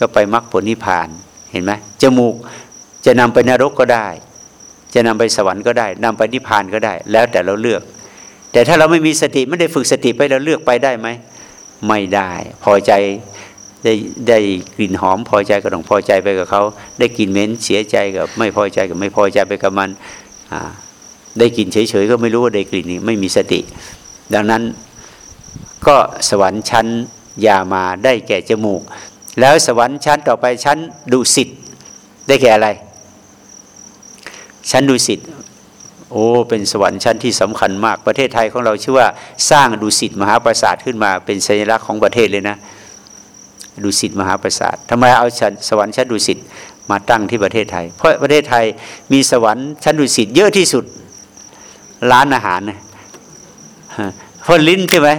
ก็ไปมรรคผลนิพพานเห็นไหมจมูกจะนำไปนรกก็ได้ จะนำไปสวรรค์ก็ได้นำไปนิพพานก็ได้ แล้วแต่เราเลือก แต่ถ้าเราไม่มีสติไม่ได้ฝึกสติไปเราเลือกไปได้ไหมไม่ได้ พอใจได้ได้กลิ่นหอมพอใจก็ต้องพอใจไปกับเขา ได้กลิ่นเหม็นเสียใจกับไม่พอใจกับไม่พอใจไปกับมันได้กลิ่นเฉยๆก็ไม่รู้ว่าได้กลิ่นนี้ไม่มีสติ ดังนั้นก็สวรรค์ชั้น ยามาได้แก่จมูก แล้วสวรรค์ชั้นต่อไปชั้นดุสิตได้แก่อะไร ชั้นดุสิตโอ้เป็นสวรรค์ชั้นที่สำคัญมากประเทศไทยของเราชื่อว่าสร้างดุสิตมหาปราสาทขึ้นมาเป็นสัญลักษณ์ของประเทศเลยนะดุสิตมหาปราสาททำไมเอาสวรรค์ชั้นดุสิตมาตั้งที่ประเทศไทย เพราะประเทศไทยมีสวรรค์ชั้นดุสิตเยอะที่สุดร้านอาหารนะเพราะลิ้นใช่ไหม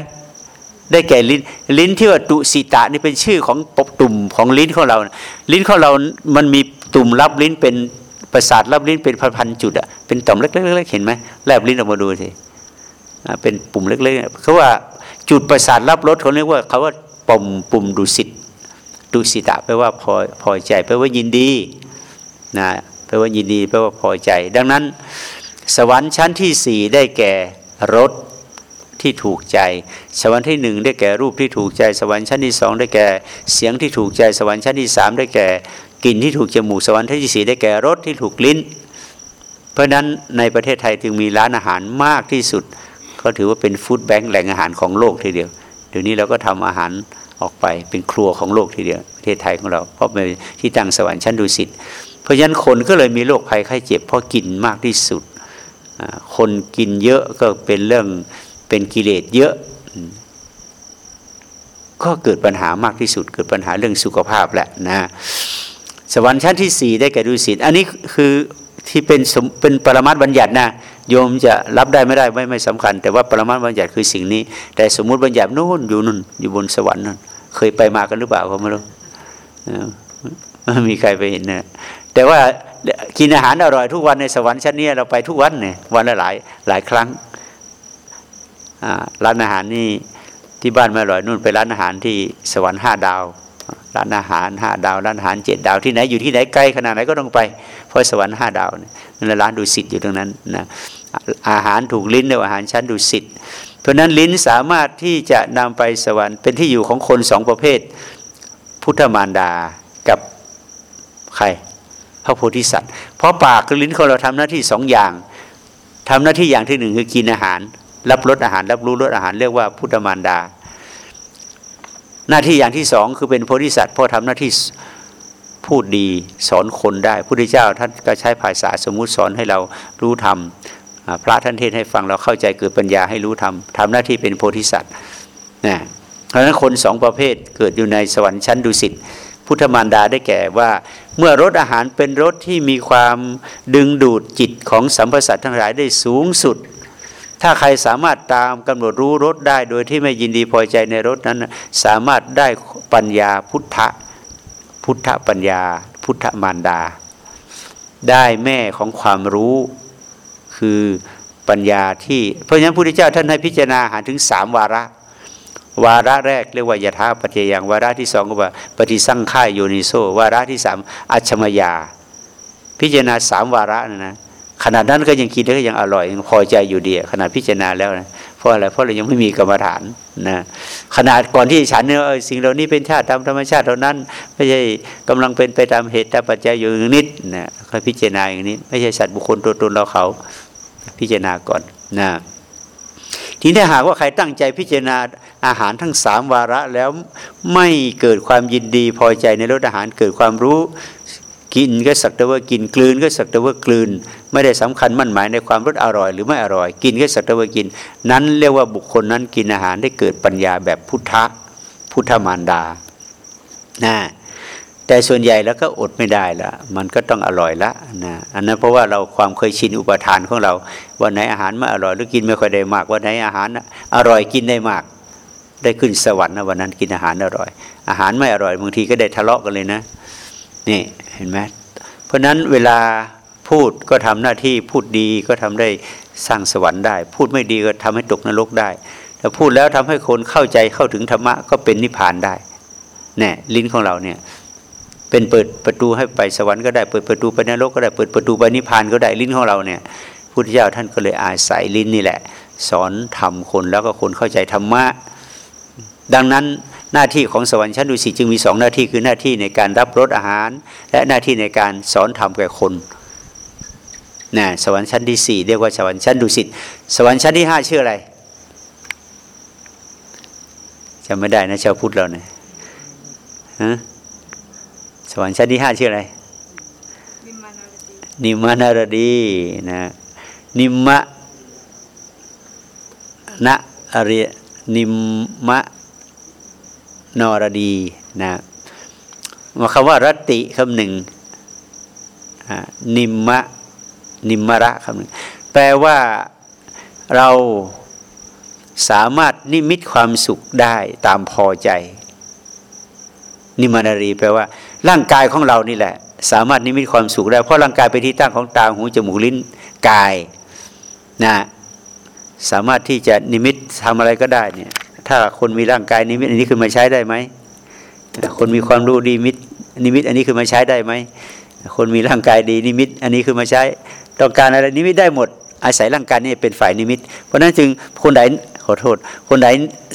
ได้แก่ลิ้นลิ้นที่ว่าตุสิตะนี่เป็นชื่อของปบตุ่มของลิ้นของเรา ลิ้นของเรามันมีตุ่มรับลิ้นเป็นประสาทรับลิ้นเป็นพันๆจุดอะเป็นต่อมเล็กๆเห็นไหมแลบลิ้นออกมาดูสิเป็นปุ่มเล็กๆเขาว่าจุดประสาทรับรสเขาเรียกว่าเขาว่าปุ่มปุ่มดุสิตดุสิตะแปลว่าพอพอใจแปลว่ายินดีนะแปลว่ายินดีแปลว่าพอใจ ดังนั้น สวรรค์ชั้นที่สี่ได้แก่รส ที่ถูกใจ สวรรค์ที่หนึ่งได้แก่รูปที่ถูกใจ สวรรค์ชั้นที่สองได้แก่เสียงที่ถูกใจ สวรรค์ชั้นที่สามได้แก่กลิ่นที่ถูกจมูก สวรรค์ที่สี่ได้แก่รสที่ถูกลิ้น เพราะนั้นในประเทศไทยจึงมีร้านอาหารมากที่สุด ก็ถือว่าเป็นฟู้ดแบงค์แหล่งอาหารของโลกทีเดียวเดี๋ยวนี้เราก็ทำอาหารออกไปเป็นครัวของโลกทีเดียวประเทศไทยของเรา เพราะเป็นที่ตั้งสวรรค์ชั้นดุสิตเพราะฉะนั้นคนก็เลยมีโรคภัยไข้เจ็บเพราะกินมากที่สุด คนกินเยอะก็เป็นเรื่อง เป็นกิเลสเยอะ ก็เกิดปัญหามากที่สุด เกิดปัญหาเรื่องสุขภาพแหละนะสวรรค์ชั้นที่สี่ได้แก่ดุสิตอันนี้คือที่เป็นเป็นปรมัตบัญญัตินะโยมจะรับได้ไม่ได้ไม่ไม่สำคัญ แต่ว่าปรมัตบัญญัติคือสิ่งนี้ แต่สมมุติบัญญัตินู่นอยู่นู่นอยู่บนสวรรค์นั่นเคยไปมากันหรือเปล่าก็ไม่รู้ไม่มีใครไปเห็นนะแต่ว่ากินอาหารอร่อยทุกวันในสวรรค์ชั้นนี้เราไปทุกวันเนี่ยวันละหลายหลายครั้ง ร้านอาหารนี่ที่บ้านไม่อร่อยนู่นไปร้านอาหารที่สวรรค์ห้าดาว ร้านอาหารห้าดาว ร้านอาหารเจ็ดดาวที่ไหนอยู่ที่ไหนไกล้ขนาดไหนก็ต้องไปเพราะสวรรค์ห้าดาวนั่นร้านดูสิทธิ์อยู่ตรงนั้นนะอาหารถูกลิ้นเรียกว่าอาหารชั้นดูสิทธิ์เพราะนั้นลิ้นสามารถที่จะนำไปสวรรค์เป็นที่อยู่ของคนสองประเภท พุทธมารดากับใครพระโพธิสัตว์เพราะปากกับลิ้นของเราทำหน้าที่สองอย่างทำหน้าที่อย่างที่หนึ่งคือกินอาหาร รับรสอาหาร รับรู้รสอาหารเรียกว่าพุทธมารดา หน้าที่อย่างที่สองคือเป็นโพธิสัตว์พราะทำหน้าที่พูดดีสอนคนได้พุทธเจ้าท่านก็ใช้ภาษาสมมุติสอนให้เรารู้ธรรมพระท่านเทศให้ฟังเราเข้าใจเกิดปัญญาให้รู้ธรรมทำหน้าที่เป็นโพธิสัตว์นะเพราะฉะนั้นคนสองประเภทเกิดอยู่ในสวรรค์ชั้นดุสิตพุทธมารดาได้แก่ว่า เมื่อรสอาหารเป็นรสที่มีความดึงดูดจิตของสัมพสัตทั้งหลายได้สูงสุด ถ้าใครสามารถตามกำหนดรู้รสได้ โดยที่ไม่ยินดีพอใจในรสนั้น สามารถได้ปัญญาพุทธะพุทธปัญญา พุทธมารดา ได้แม่ของความรู้คือปัญญาที่เพราะฉะนั้นพระพุทธเจ้าท่านให้พิจารณาหาถึงสามวาระ วาระแรกเรียกว่ายถาปัจจยังวาระที่สองก็ว่าปฏิสั่งข่ายโยนิโซวาระที่สามอัชมยา พิจารณาสามวาระนะนะ ขนาดนั้นก็ยังคิดได้ก็ยังอร่อยยังพอใจอยู่ดีขนาดพิจารณาแล้วนะเพราะอะไรเพราะเรายังไม่มีกรรมฐานนะขนาดก่อนที่ฉันเนี่ยสิ่งเหล่านี้เป็นชาติตามธรรมชาติเท่านั้น ไม่ใช่กำลังเป็นไปตามเหตุตามปัจจัยอยู่นิดนะค่อยพิจารณาอย่างนี้ ไม่ใช่สัตว์บุคคลตัวตนเราเขาพิจารณาก่อนนะทีนี้หากว่าใครตั้งใจพิจารณาอาหารทั้งสามวาระแล้วไม่เกิดความยินดีพอใจในรสอาหารเกิดความรู้ กินก็สักแต่ว่ากินกลืนก็สักแต่ว่ากลืน ไม่ได้สำคัญมั่นหมายในความรสอร่อยหรือไม่อร่อย กินก็สักแต่ว่ากิน นั้นเรียกว่าบุคคลนั้นกินอาหารได้เกิดปัญญาแบบพุทธะพุทธมารดานะแต่ส่วนใหญ่แล้วก็อดไม่ได้ละมันก็ต้องอร่อยละนะอันนั้นเพราะว่าเราความเคยชินอุปทานของเราวันไหนอาหารไม่อร่อยหรือกินไม่ค่อยได้มากวันไหนอาหารอร่อยกินได้มาก ได้ขึ้นสวรรค์นะวันนั้นกินอาหารอร่อย อาหารไม่อร่อยบางทีก็ได้ทะเลาะกันเลยนะ นี่เห็นไหมเพราะนั้นเวลาพูดก็ทำหน้าที่พูดดีก็ทำได้สร้างสวรรค์ได้ พูดไม่ดีก็ทำให้ตกนรกได้แต่พูดแล้วทำให้คนเข้าใจเข้าถึงธรรมะก็เป็นนิพพานได้เนี่ยลิ้นของเราเนี่ยเป็นเปิดประตูให้ไปสวรรค์ก็ได้เปิดประตูไปนรกก็ได้เปิดประตูไปนิพพานก็ได้ลิ้นของเราเนี่ยพุทธเจ้าท่านก็เลยอาศัยลิ้นนี่แหละ สอนทำคนแล้วก็คนเข้าใจธรรมะ ดังนั้น หน้าที่ของสวรรค์ชั้นดุสิตจึงมีสองหน้าที่คือหน้าที่ในการรับรสอาหาร และหน้าที่ในการสอนธรรมแก่คนนะสวรรค์ชั้นที่สี่เรียกว่าสวรรค์ชั้นดุสิตสวรรค์ชั้นที่ห้าชื่ออะไรจำไม่ได้นะชาวพุทธเราเนี่ยฮะสวรรค์ชั้นที่ห้าชื่ออะไรนิมมานารดีนะนิมมะนะอรินิมมะ นรดีนะมาคำว่ารัติคำหนึ่งนิมมะนิมมระคำหนึ่งแปลว่าเราสามารถนิมิตความสุขได้ตามพอใจ นิมานารีแปลว่า ร่างกายของเรานี่แหละ สามารถนิมิตความสุขได้ เพราะร่างกายเป็นที่ตั้งของตาหูจมูกลิ้นกายนะสามารถที่จะนิมิตทำอะไรก็ได้เนี่ย ถ้าคนมีร่างกายนิมิต อันนี้คือมาใช้ได้ไหมคนมีความรู้ดีมิตนิมิต อันนี้คือมาใช้ได้ไหมคนมีร่างกายดีนิมิต อันนี้คือมาใช้ต้องการอะไรนิมิตได้หมด อาศัยร่างกายนี่เป็นฝ่ายนิมิต เพราะนั้นจึงคนใดขอโทษ คนใด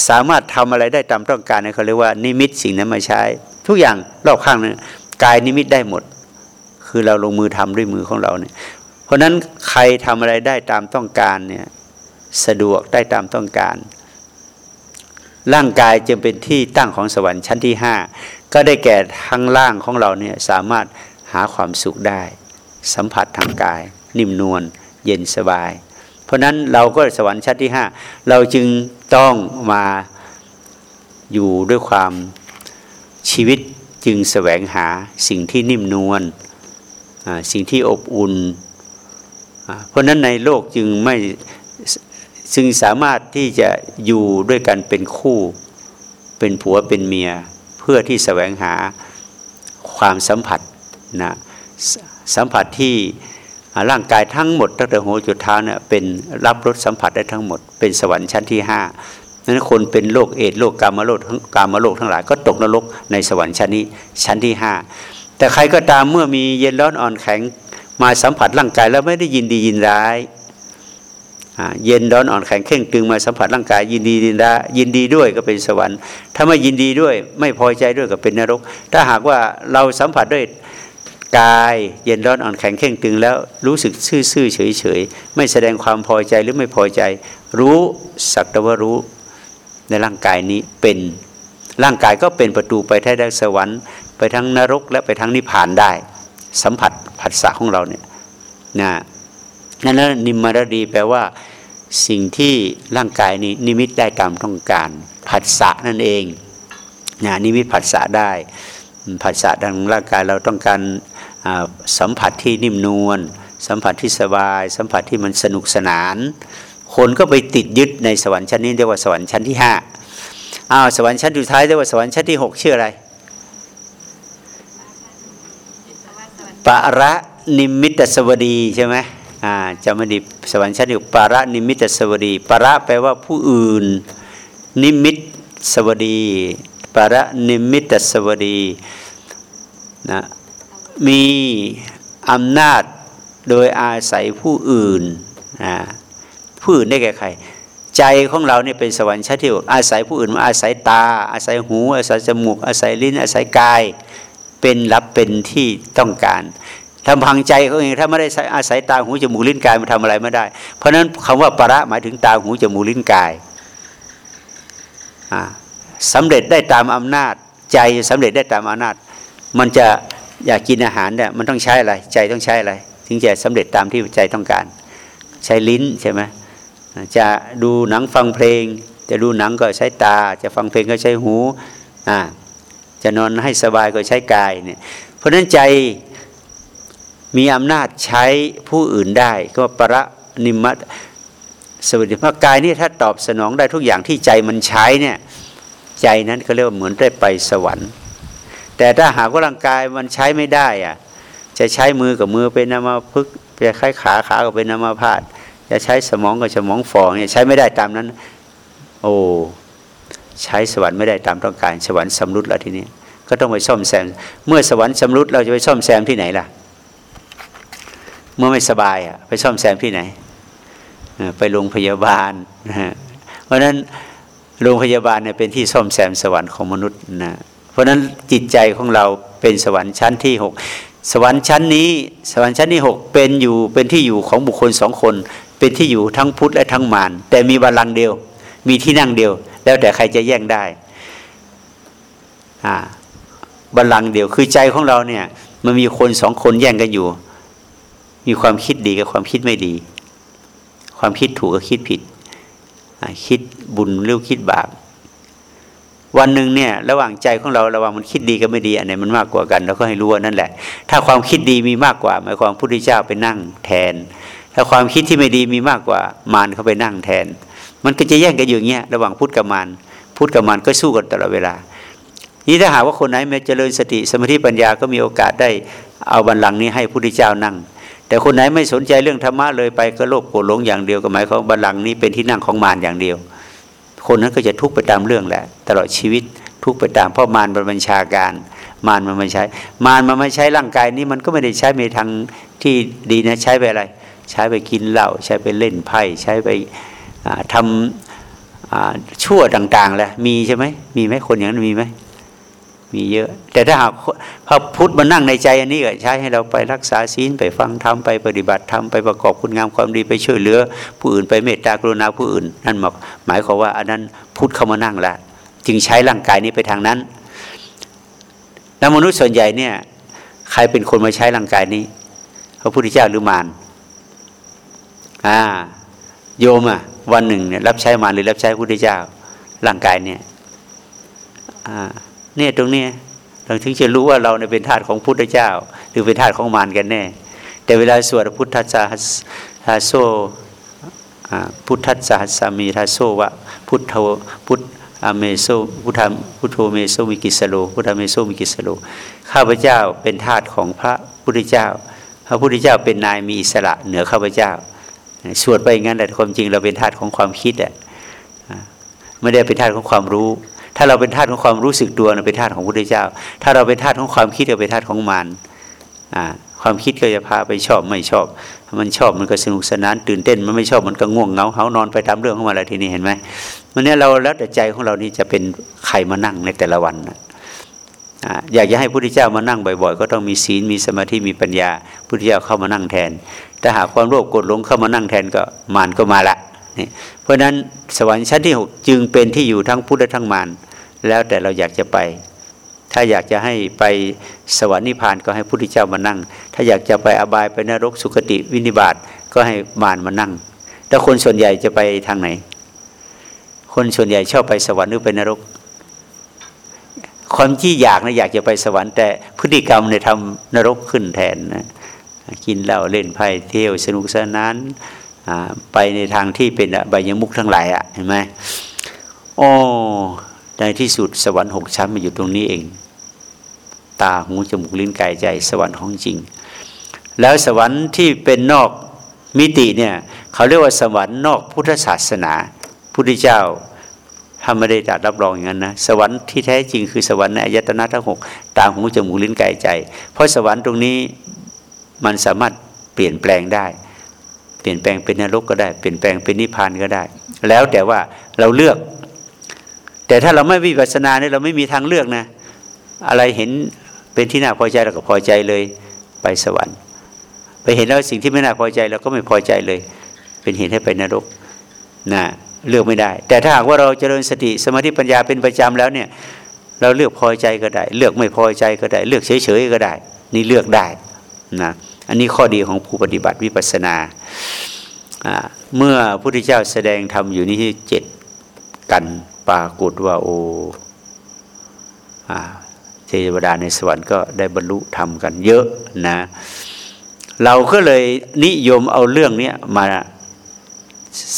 สามารถทำอะไรได้ตามต้องการเขาเรียกว่านิมิตสิ่งนั้นมาใช้ ทุกอย่างรอบข้างนะกายนิมิตได้หมด คือเราลงมือทำด้วยมือของเราเนี่ยเพราะนั้นใครทำอะไรได้ตามต้องการเนี่ยสะดวกได้ตามต้องการ ร่างกายจึงเป็นที่ตั้งของสวรรค์ชั้นที่ห้าก็ได้แก่ทั้งล่างของเราเนี่ยสามารถหาความสุขได้ สัมผัสทางกาย นิ่มนวลเย็นสบาย เพราะนั้นเราก็สวรรค์ชั้นที่ห้าเราจึงต้องมาอยู่ด้วยความชีวิตจึงแสวงหาสิ่งที่นิ่มนวลสิ่งที่อบอุ่น เพราะนั้นในโลกจึงไม่ จึงสามารถที่จะอยู่ด้วยกันเป็นคู่ เป็นผัวเป็นเมีย เพื่อที่แสวงหาความสัมผัสนะสัมผัสที่ร่างกายทั้งหมดตั้งแต่หัวจุดเท้าเนี่ยเป็นรับรสสัมผัสได้ทั้งหมด เป็นสวรรค์ชั้นที่ห้านั้นคนเป็นโรคเอดโรคกามโรคทั้งกามโรคทั้งหลายก็ตกนรกในสวรรค์ชั้นนี้ชั้นที่ห้าแต่ใครก็ตามเมื่อมีเย็นร้อนอ่อนแข็งมาสัมผัสร่างกายแล้วไม่ได้ยินดียินร้าย เย็นร้อนอ่อนแข็งเข่งตึงมาสัมผัสร่างกายยินดียินร้ายินดีด้วยก็เป็นสวรรค์ ถ้าไม่ยินดีด้วย ไม่พอใจด้วยก็เป็นนรก ถ้าหากว่าเราสัมผัสด้วยกายเย็นร้อนอ่อนแข็งเข่งตึงแล้วรู้สึกซื่อๆเฉยๆไม่แสดงความพอใจหรือไม่พอใจ รู้สักแต่ว่ารู้ในร่างกายนี้เป็นร่างกายก็เป็นประตูไปท้ได้สวรรค์ไปทั้งนรกและไปทั้งนิพพานได้ สัมผัสผัสสะของเราเนี่ยนะ นั่นนิมมารดีแปลว่าสิ่งที่ร่างกายนี้นิมิตได้ตามต้องการผัสสะนั่นเองนะนิมิตผัสสะได้ผัสสะทางร่างกายเราต้องการสัมผัสที่นิ่มนวลสัมผัสที่สบาย สัมผัสที่มันสนุกสนาน คนก็ไปติดยึดในสวรรค์ชั้นนี้เรียกว่าสวรรค์ชั้นที่ห้าอ้าวสวรรค์ชั้นสุดท้ายเรียกว่าสวรรค์ชั้นที่หกชื่ออะไรปะระนิมิตสวดีใช่ไหม อ่าจะไม่ดีสวรรค์ชั้นอยู่ปาระนิมิตสวดีปาระแปลว่าผู้อื่น นิมิตสวดีปาระนิมิตสวดีนะมีอำนาจโดยอาศัยผู้อื่นนะผู้อื่นได้แก่ใคร ใจของเราเนี่ยเป็นสวรรค์ชั้นที่อาศัยผู้อื่นมาอาศัยตา อาศัยหู อาศัยจมูก อาศัยลิ้น อาศัยกาย เป็นรับเป็นที่ต้องการ ทำพังใจเขาเองถ้าไม่ได้อาศัยตาหูจมูกลิ้นกายมันทำอะไรไม่ได้ เพราะฉะนั้นคำว่าประหมายถึงตาหูจมูกลิ้นกายสำเร็จได้ตามอำนาจ ใจสำเร็จได้ตามอำนาจ มันจะอยากกินอาหารเนี่ยมันต้องใช้อะไร ใจต้องใช้อะไรถึงจะสำเร็จตามที่ใจต้องการ ใช้ลิ้นใช่ไหมจะดูหนังฟังเพลง จะดูหนังก็ใช้ตา จะฟังเพลงก็ใช้หูอ่าจะนอนให้สบายก็ใช้กายเนี่ยเพราะฉะนั้นใจ มีอำนาจใช้ผู้อื่นได้ ก็ประนิมัตสวัสดิภาพกายนี่ถ้าตอบสนองได้ทุกอย่างที่ใจมันใช้เนี่ยใจนั้นก็เรียกว่าเหมือนได้ไปสวรรค์ แต่ถ้าหากว่าร่างกายมันใช้ไม่ได้อะจะใช้มือกับมือเป็นนามาพึกจะใช้ขาขากับเป็นนามาพาดจะใช้สมองกับสมองฟองเนี่ยใช้ไม่ได้ตามนั้น โอ้ใช้สวรรค์ไม่ได้ตามต้องการสวรรค์สำรุดแล้วทีนี้ ก็ต้องไปซ่อมแซม เมื่อสวรรค์สำรุดเราจะไปซ่อมแซมที่ไหนล่ะ เมื่อไม่สบายอะไปซ่อมแซมที่ไหน ไปโรงพยาบาลนะฮะเพราะฉะนั้นโรงพยาบาลเนี่ยเป็นที่ซ่อมแซมสวรรค์ของมนุษย์นะเพราะฉะนั้นจิตใจของเราเป็นสวรรค์ชั้นที่หกสวรรค์ชั้นนี้ สวรรค์ชั้นที่หกเป็นอยู่เป็นที่อยู่ของบุคคลสองคน เป็นที่อยู่ทั้งพุทธและทั้งมารแต่มีบัลลังก์เดียว มีที่นั่งเดียว แล้วแต่ใครจะแย่งได้อ่าบัลลังก์เดียวคือใจของเราเนี่ยมันมีคนสองคนแย่งกันอยู่ มีความคิดดีกับความคิดไม่ดี ความคิดถูกกับคิดผิด คิดบุญหรือคิดบาปวันหนึ่งเนี่ยระหว่างใจของเราระหว่างมันคิดดีกับไม่ดีอันไหนมันมากกว่ากันเราก็ให้รู้ว่านั่นแหละ ถ้าความคิดดีมีมากกว่าหมายความพุทธเจ้าไปนั่งแทน ถ้าความคิดที่ไม่ดีมีมากกว่ามารเขาไปนั่งแทน มันก็จะแย่งกันอยู่เงี้ยระหว่างพุทธกับมารพุทธกับมารก็สู้กันตลอดเวลา นี่ถ้าหากว่าคนไหนมาเจริญสติสมาธิปัญญาก็มีโอกาสได้เอาบัลลังก์นี้ให้พุทธเจ้านั่ง แต่คนไหนไม่สนใจเรื่องธรรมะเลยไปก็โลภโกรธหลงอย่างเดียวก็หมายความบัลลังก์นี้เป็นที่นั่งของมารอย่างเดียว คนนั้นก็จะทุกข์ไปตามเรื่องแหละ ตลอดชีวิตทุกข์ไปตามเพราะมารมันบัญชาการ มารมันไม่ใช้ มารมันไม่ใช้ร่างกายนี้มันก็ไม่ได้ใช้ในทางที่ดีนะใช้ไปอะไร ใช้ไปกินเหล้าใช้ไปเล่นไพ่ใช้ไปทำชั่วต่างๆแหละมีใช่ไหมมีไหมคนอย่างนั้นมีไหม มีเยอะ แต่ถ้าหากพระพุทธมานั่งในใจอันนี้ก็ใช้ให้เราไปรักษาศีลไปฟังธรรมไปปฏิบัติธรรมไปประกอบคุณงามความดีไปช่วยเหลือ ผู้อื่นไปเมตตากรุณาผู้อื่น นั่นหมายความว่าอันนั้นพุทธเข้ามานั่งล้วจึงใช้ร่างกายนี้ไปทางนั้นแล้วมนุษย์ส่วนใหญ่เนี่ย ใครเป็นคนมาใช้ร่างกายนี้ พระพุทธเจ้าหรือมารอ่า โยมอะวันหนึ่งเนี่ยรับใช้มารหรือรับใช้พระพุทธเจ้าร่างกายเนี่ยอ่า เนี่ยตรงนี้เราถึงจะรู้ว่าเราเนี่ยเป็นทาสของพุทธเจ้า หรือเป็นทาสของมารกันแน่ แต่เวลาสวดพุทธจาฮาโซพุทธัสสะสามีทาโซวะพุทโธพุทอเมโซพุทธพุทโธเมโซมิกิสโลพุทธเมโซมิกิสโลข้าพเจ้าเป็นทาสของพระพุทธเจ้า พระพุทธเจ้าเป็นนายมีอิสระเหนือข้าพเจ้า สวดไปงั้นแต่ความจริงเราเป็นทาสของความคิดอะไม่ได้เป็นทาสของความรู้ ถ้าเราเป็นทาสของความรู้สึกตัวเราเป็นทาสของพระพุทธเจ้า ถ้าเราเป็นทาสของความคิดเราเป็นทาสของมารความคิดก็จะพาไปชอบไม่ชอบ มันชอบมันก็สนุกสนานตื่นเต้น มันไม่ชอบมันก็ง่วงเหงาเหานอนไปตามเรื่องของมันอะไรทีนี้เห็นไหมมันนี้เราแล้วแต่ใจของเรานี่จะเป็นใครมานั่งในแต่ละวันนะอยากจะให้พระพุทธเจ้ามานั่งบ่อยๆ ก็ต้องมีศีลมีสมาธิมีปัญญาพระพุทธเจ้าเข้ามานั่งแทนถ้าหากความโลภโกรธหลงเข้ามานั่งแทนก็มารก็มาละ นี่เพราะฉะนั้นสวรรค์ชั้นที่หกจึงเป็นที่อยู่ทั้งพุทธทั้งมารแล้วแต่เราอยากจะไป ถ้าอยากจะให้ไปสวรรค์นิพพานก็ให้พุทธเจ้ามานั่ง ถ้าอยากจะไปอบายไปนรกสุคติวินิบาตก็ให้มารมานั่งแล้วคนส่วนใหญ่จะไปทางไหน คนส่วนใหญ่ชอบไปสวรรค์หรือไปนรก ความที่อยากนะอยากจะไปสวรรค์แต่พฤติกรรมเนี่ยทำนรกขึ้นแทนนะกินเหล้าเล่นไพ่เที่ยวสนุกสนาน ไปในทางที่เป็นใบยมุกทั้งหลายอะเห็นไหมโอ้ในที่สุดสวรรค์หกชั้นมาอยู่ตรงนี้เอง ตาหูจมูกลิ้นกายใจ สวรรค์ของจริง แล้วสวรรค์ที่เป็นนอกมิติเนี่ยเขาเรียกว่าสวรรค์นอกพุทธศาสนาพุทธเจ้าถ้าไม่ได้จัดรับรองอย่างนั้นนะสวรรค์ที่แท้จริงคือสวรรค์ในอายตนะทั้งหกตาหูจมูกลิ้นกายใจ เพราะสวรรค์ตรงนี้มันสามารถเปลี่ยนแปลงได้ เปลี่ยนแปลงเป็นนรกก็ได้เปลี่ยนแปลงเป็นนิพพานก็ได้ แล้วแต่ว่าเราเลือก แต่ถ้าเราไม่วิปัสสนาเนี่ยเราไม่มีทางเลือกนะ อะไรเห็นเป็นที่น่าพอใจเราก็พอใจเลยไปสวรรค์ ไปเห็นแล้วสิ่งที่ไม่น่าพอใจเราก็ไม่พอใจเลย เป็นเหตุให้ไปนรกนะเลือกไม่ได้ แต่ถ้าหากว่าเราเจริญสติสมาธิปัญญาเป็นประจำแล้วเนี่ย เราเลือกพอใจก็ได้ เลือกไม่พอใจก็ได้ เลือกเฉยๆก็ได้ นี่เลือกได้นะ อันนี้ข้อดีของผู้ปฏิบัติวิปัสนาเมื่อพระพุทธเจ้าแสดงธรรมอยู่นี่ที่เจ็ดกันปรากฏว่าโอเทวดาในสวรรค์ก็ได้บรรลุธรรมกันเยอะนะ เราก็เลยนิยมเอาเรื่องนี้มา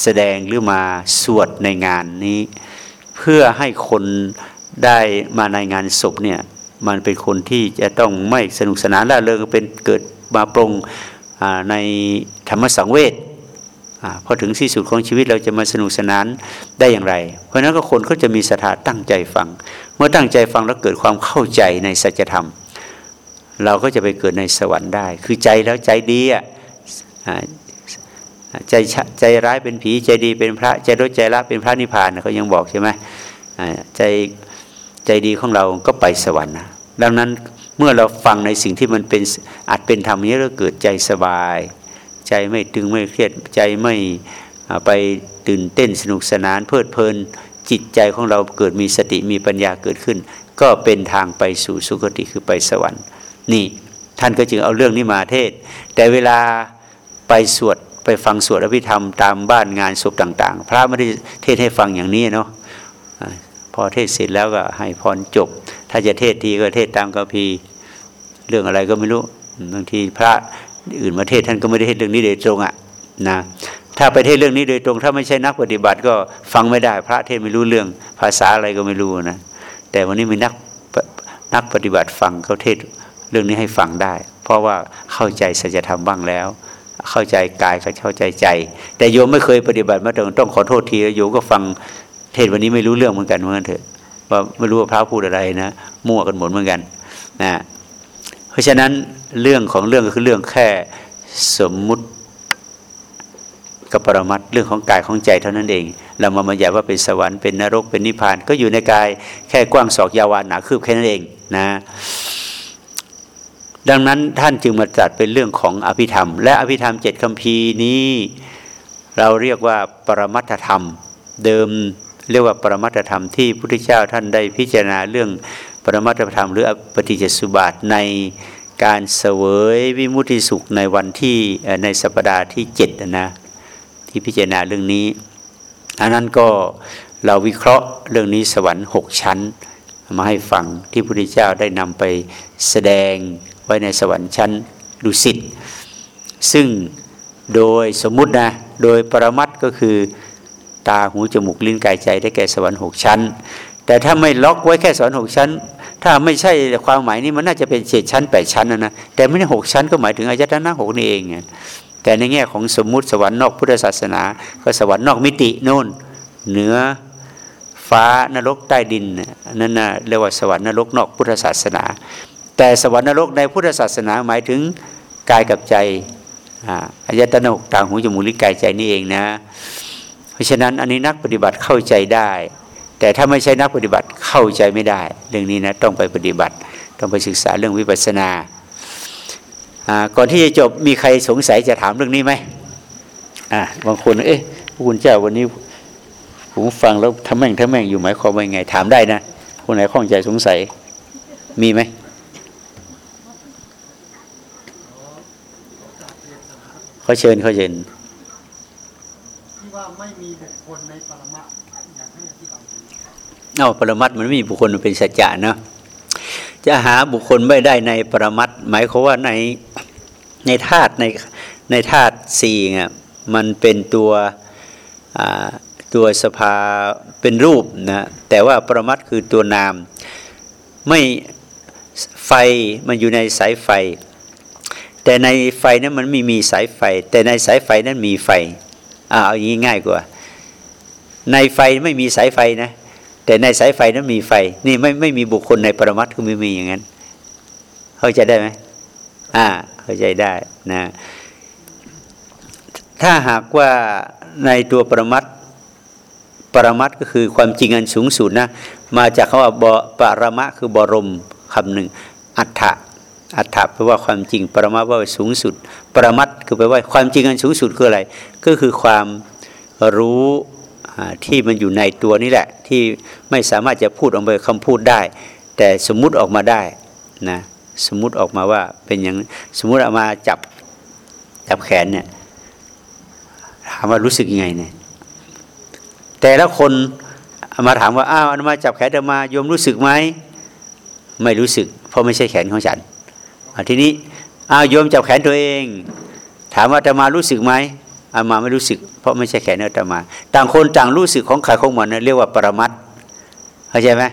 แสดงหรือมาสวดในงานนี้ เพื่อให้คนได้มาในงานศพเนี่ยมันเป็นคนที่จะต้องไม่สนุกสนานล่าเริงเป็นเกิด มาปรงในธรรมสังเวชพอถึงที่สุดของชีวิตเราจะมาสนุกสนานได้อย่างไร เพราะนั้นก็คนก็จะมีศรัทธาตั้งใจฟัง เมื่อตั้งใจฟังแล้วเกิดความเข้าใจในสัจธรรม เราก็จะไปเกิดในสวรรค์ได้ คือใจแล้วใจดีอะใจใจร้ายเป็นผีใจดีเป็นพระใจรถใจละเป็นพระนิพพานเขายังบอกใช่ไหมใจใจดีของเราก็ไปสวรรค์นะดังนั้น เมื่อเราฟังในสิ่งที่มันเป็นอาจเป็นธรรมนี้เราเกิดใจสบาย ใจไม่ตึงไม่เครียดใจไม่ไปตื่นเต้นสนุกสนานเพลิดเพลิน จิตใจของเราเกิดมีสติมีปัญญาเกิดขึ้น ก็เป็นทางไปสู่สุคติคือไปสวรรค์ นี่ท่านก็จึงเอาเรื่องนี้มาเทศ แต่เวลาไปสวดไปฟังสวดอภิธรรมตามบ้านงานศพต่าง ๆ พระไม่ได้เทศให้ฟังอย่างนี้เนาะพอเทศเสร็จแล้วก็ให้พรจบ ถ้าจะเทศทีก็เทศตามกัมพีเรื่องอะไรก็ไม่รู้บางทีพระอื่นมาเทศท่านก็ไม่ได้เทศเรื่องนี้โดยตรงอะนะถ้าไปเทศเรื่องนี้โดยตรง ถ้าไม่ใช่นักปฏิบัติก็ฟังไม่ได้ พระเทศไม่รู้เรื่องภาษาอะไรก็ไม่รู้นะแต่วันนี้มีนักนักปฏิบัติฟังเขาเทศเรื่องนี้ให้ฟังได้ เพราะว่าเข้าใจสัจธรรมบ้างแล้ว เข้าใจกายก็เข้าใจใจ แต่โยมไม่เคยปฏิบัติมาถึงต้องขอโทษทีโยมก็ฟังเทศวันนี้ไม่รู้เรื่องเหมือนกันเหมือนกันเถอะ ว่าไม่รู้ว่าพระพูดอะไรนะมั่วกันหมดเหมือนกันนะเพราะฉะนั้นเรื่องของเรื่องก็คือเรื่องแค่สมมุติกับปรมัตเรื่องของกายของใจเท่านั้นเอง เรามามาหยายว่าเป็นสวรรค์เป็นนรกเป็นนิพพาน ก็อยู่ในกายแค่กว้างศอกยาวานหนาคืบแค่นั้นเองนะดังนั้นท่านจึงมาจัดเป็นเรื่องของอภิธรรม และอภิธรรมเจ็ดคำพีนี้ เราเรียกว่าปรมัตธรรม เดิม เรียกว่าปรมัตธรรมที่พระพุทธเจ้าท่านได้พิจารณาเรื่องปรมัตธรรม หรือปฏิจจสุบาทในการเสวยวิมุติสุขในวันที่ในสัปดาห์ที่เจ็ดนะที่พิจารณาเรื่องนี้อันนั้นก็เราวิเคราะห์เรื่องนี้สวรรค์หกชั้น มาให้ฟังที่พระพุทธเจ้าได้นำไปแสดงไว้ในสวรรค์ชั้นดุสิตซึ่งโดยสมมุตินะโดยปรมัตก็คือ ตาหูจมูกลิ้นกายใจได้แก่สวรรค์หกชั้น แต่ถ้าไม่ล็อกไว้แค่สวรรค์หกชั้น ถ้าไม่ใช่ความหมายนี้มันน่าจะเป็นเจ็ดชั้นแปดชั้นนะนะแต่ไม่ได้หกชั้นก็หมายถึงอายตนะหกนี่เองแต่ในแง่ของสมมุติสวรรค์นอกพุทธศาสนา ก็สวรรค์นอกมิติโน่นเหนือฟ้านรกใต้ดินนั่นนะเรียกว่าสวรรค์นรกนอกพุทธศาสนา แต่สวรรค์นรกในพุทธศาสนาหมายถึงกายกับใจอายตนะหกทาหูจมูกลิ้นกายใจนี่เองนะ เพราะฉะนั้นอันนี้นักปฏิบัติเข้าใจได้ แต่ถ้าไม่ใช่นักปฏิบัติเข้าใจไม่ได้ เรื่องนี้นะต้องไปปฏิบัติ ต้องไปศึกษาเรื่องวิปัสสนาก่อนที่จะจบมีใครสงสัยจะถามเรื่องนี้ไหมอ่าบางคนเอ๊ะคุณเจ้าวันนี้ผมฟังแล้วทำแม่งทำแม่งอยู่หมายความว่าไง ถามได้นะคนไหนข้องใจสงสัยมีไหมเขาเชิญเขาเชิญ ว่าไม่มีบุคคลในปรมัตอยากให้อธิบายเอาปรมัตมันไม่มีบุคคลมันเป็นสัจจะเนาะจะหาบุคคลไม่ได้ในปรมัตหมายความว่าในในธาตุในในธาตุสี่เนี่ยมันเป็นตัวตัวสภาเป็นรูปนะแต่ว่าปรมัตคือตัวนาม ไม่ไฟมันอยู่ในสายไฟ แต่ในไฟนั้นมันไม่มีสายไฟ แต่ในสายไฟนั้นมีไฟ เอาอย่างนี้ง่ายกว่า ในไฟไม่มีสายไฟนะ แต่ในสายไฟนั้นมีไฟ นี่ไม่ไม่มีบุคคลในปรมัตคือไม่มีอย่างนั้น เข้าใจได้ไหมอ่า เข้าใจได้นะ ถ้าหากว่าในตัวปรมัตปรมัตก็คือความจริงอันสูงสุดนะมาจากคำว่าบปรมะคือบรมคำหนึ่งอัฏฐะ อัฏฐะแปลว่าความจริง ปรมัตว่าสูงสุด ปรมัตคือแปลว่าความจริงอันสูงสุดคืออะไร ก็คือความรู้ที่มันอยู่ในตัวนี้แหละ ที่ไม่สามารถจะพูดออกมาคำพูดได้ แต่สมมุติออกมาได้นะสมมุติออกมาว่าเป็นอย่างสมมุติเอามาจับจับแขนเนี่ยถามว่ารู้สึกยังไงเนี่ยแต่ละคนมาถามว่าอ้าวมาจับแขนจะมาโยมรู้สึกไหมไม่รู้สึก เพราะไม่ใช่แขนของฉัน ทีนี้อาโยมจับแขนตัวเอง ถามว่าจะมารู้สึกไหมอามาไม่รู้สึก เพราะไม่ใช่แขนอาตมา ต่างคนต่างรู้สึกของใครของมันเรียกว่าปรมัตเข้าใจไหม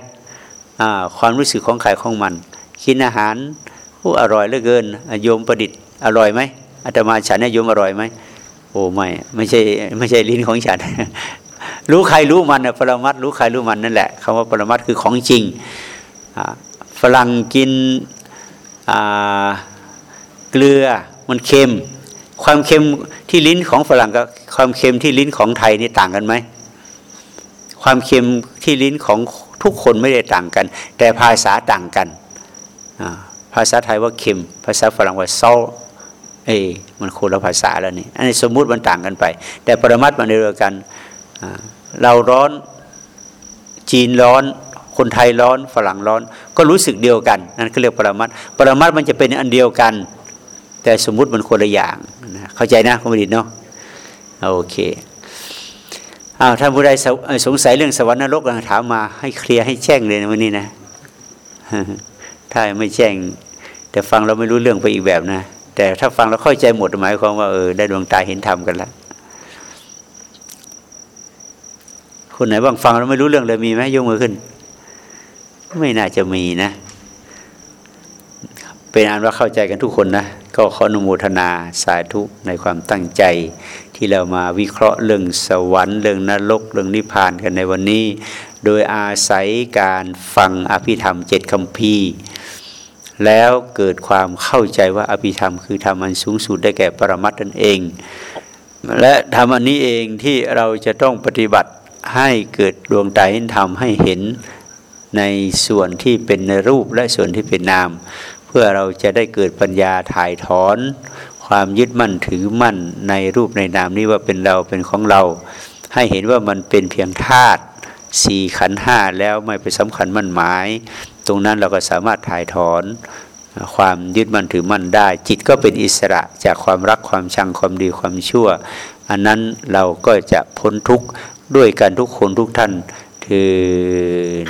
ความรู้สึกของใครของมัน กินอาหารผู้อร่อยเหลือเกินโยมประดิษฐ์อร่อยไหมอาตมาฉันเนี่ยโยมอร่อยไหมโอ้ไม่ไม่ใช่ไม่ใช่ลิ้นของฉัน รู้ใครรู้มันปรมัตรู้ใครรู้มันนั่นแหละคำว่าปรมัตคือของจริงฝรั่งกิน เกลือมันเค็ม ความเค็มที่ลิ้นของฝรั่งกับความเค็มที่ลิ้นของไทยนี่ต่างกันไหมความเค็มที่ลิ้นของทุกคนไม่ได้ต่างกัน แต่ภาษาต่างกัน ภาษาไทยว่าเค็ม ภาษาฝรั่งว่าซอลเอ้มันคนละภาษาแล้วนี่ อันนี้สมมุติมันต่างกันไป แต่ปรมัตมันเดียวกัน เราร้อนจีนร้อน คนไทยร้อนฝรั่งร้อน ก็รู้สึกเดียวกัน นั่นก็เรียกปรมัตปรมัตมันจะเป็นอันเดียวกัน แต่สมมุติมันคนละอย่างนะเข้าใจนะคุณบดิตเนาะโอเคอ้าวท่านผู้ใดสงสัยเรื่องสวรรค์นรกถามมาให้เคลียร์ให้แจ้งเลยนะวันนี้นะถ้าไม่แจ้ง แต่ฟังเราไม่รู้เรื่องไปอีกแบบนะ แต่ถ้าฟังเราเข้าใจหมดหมายความว่าเออได้ดวงตาเห็นธรรมกันแล้วคนไหนบ้างฟังเราไม่รู้เรื่องเลยมีไหมยกมือขึ้น ไม่น่าจะมีนะ เป็นอันว่าเข้าใจกันทุกคนนะ ก็ขออนุโมทนาสาธุในความตั้งใจ ที่เรามาวิเคราะห์เรื่องสวรรค์เรื่องนรกเรื่องนิพพานกันในวันนี้ โดยอาศัยการฟังอภิธรรมเจ็ดคำพีแล้วเกิดความเข้าใจว่าอภิธรรมคือธรรมอันสูงสุดได้แก่ปรมัตถ์นั่นเอง และธรรมอันนี้เองที่เราจะต้องปฏิบัติให้เกิดดวงตาเห็นธรรมให้เห็น ในส่วนที่เป็นในรูปและส่วนที่เป็นนาม เพื่อเราจะได้เกิดปัญญาถ่ายถอน ความยึดมั่นถือมั่นในรูปในนามนี้ว่าเป็นเราเป็นของเรา ให้เห็นว่ามันเป็นเพียงธาตุสี่ขันห้าแล้วไม่ไปสำคัญมั่นหมาย ตรงนั้นเราก็สามารถถ่ายถอนความยึดมั่นถือมั่นได้ จิตก็เป็นอิสระจากความรักความชังความดีความชั่ว อันนั้นเราก็จะพ้นทุกข์ด้วยกันทุกคนทุกท่านเทิน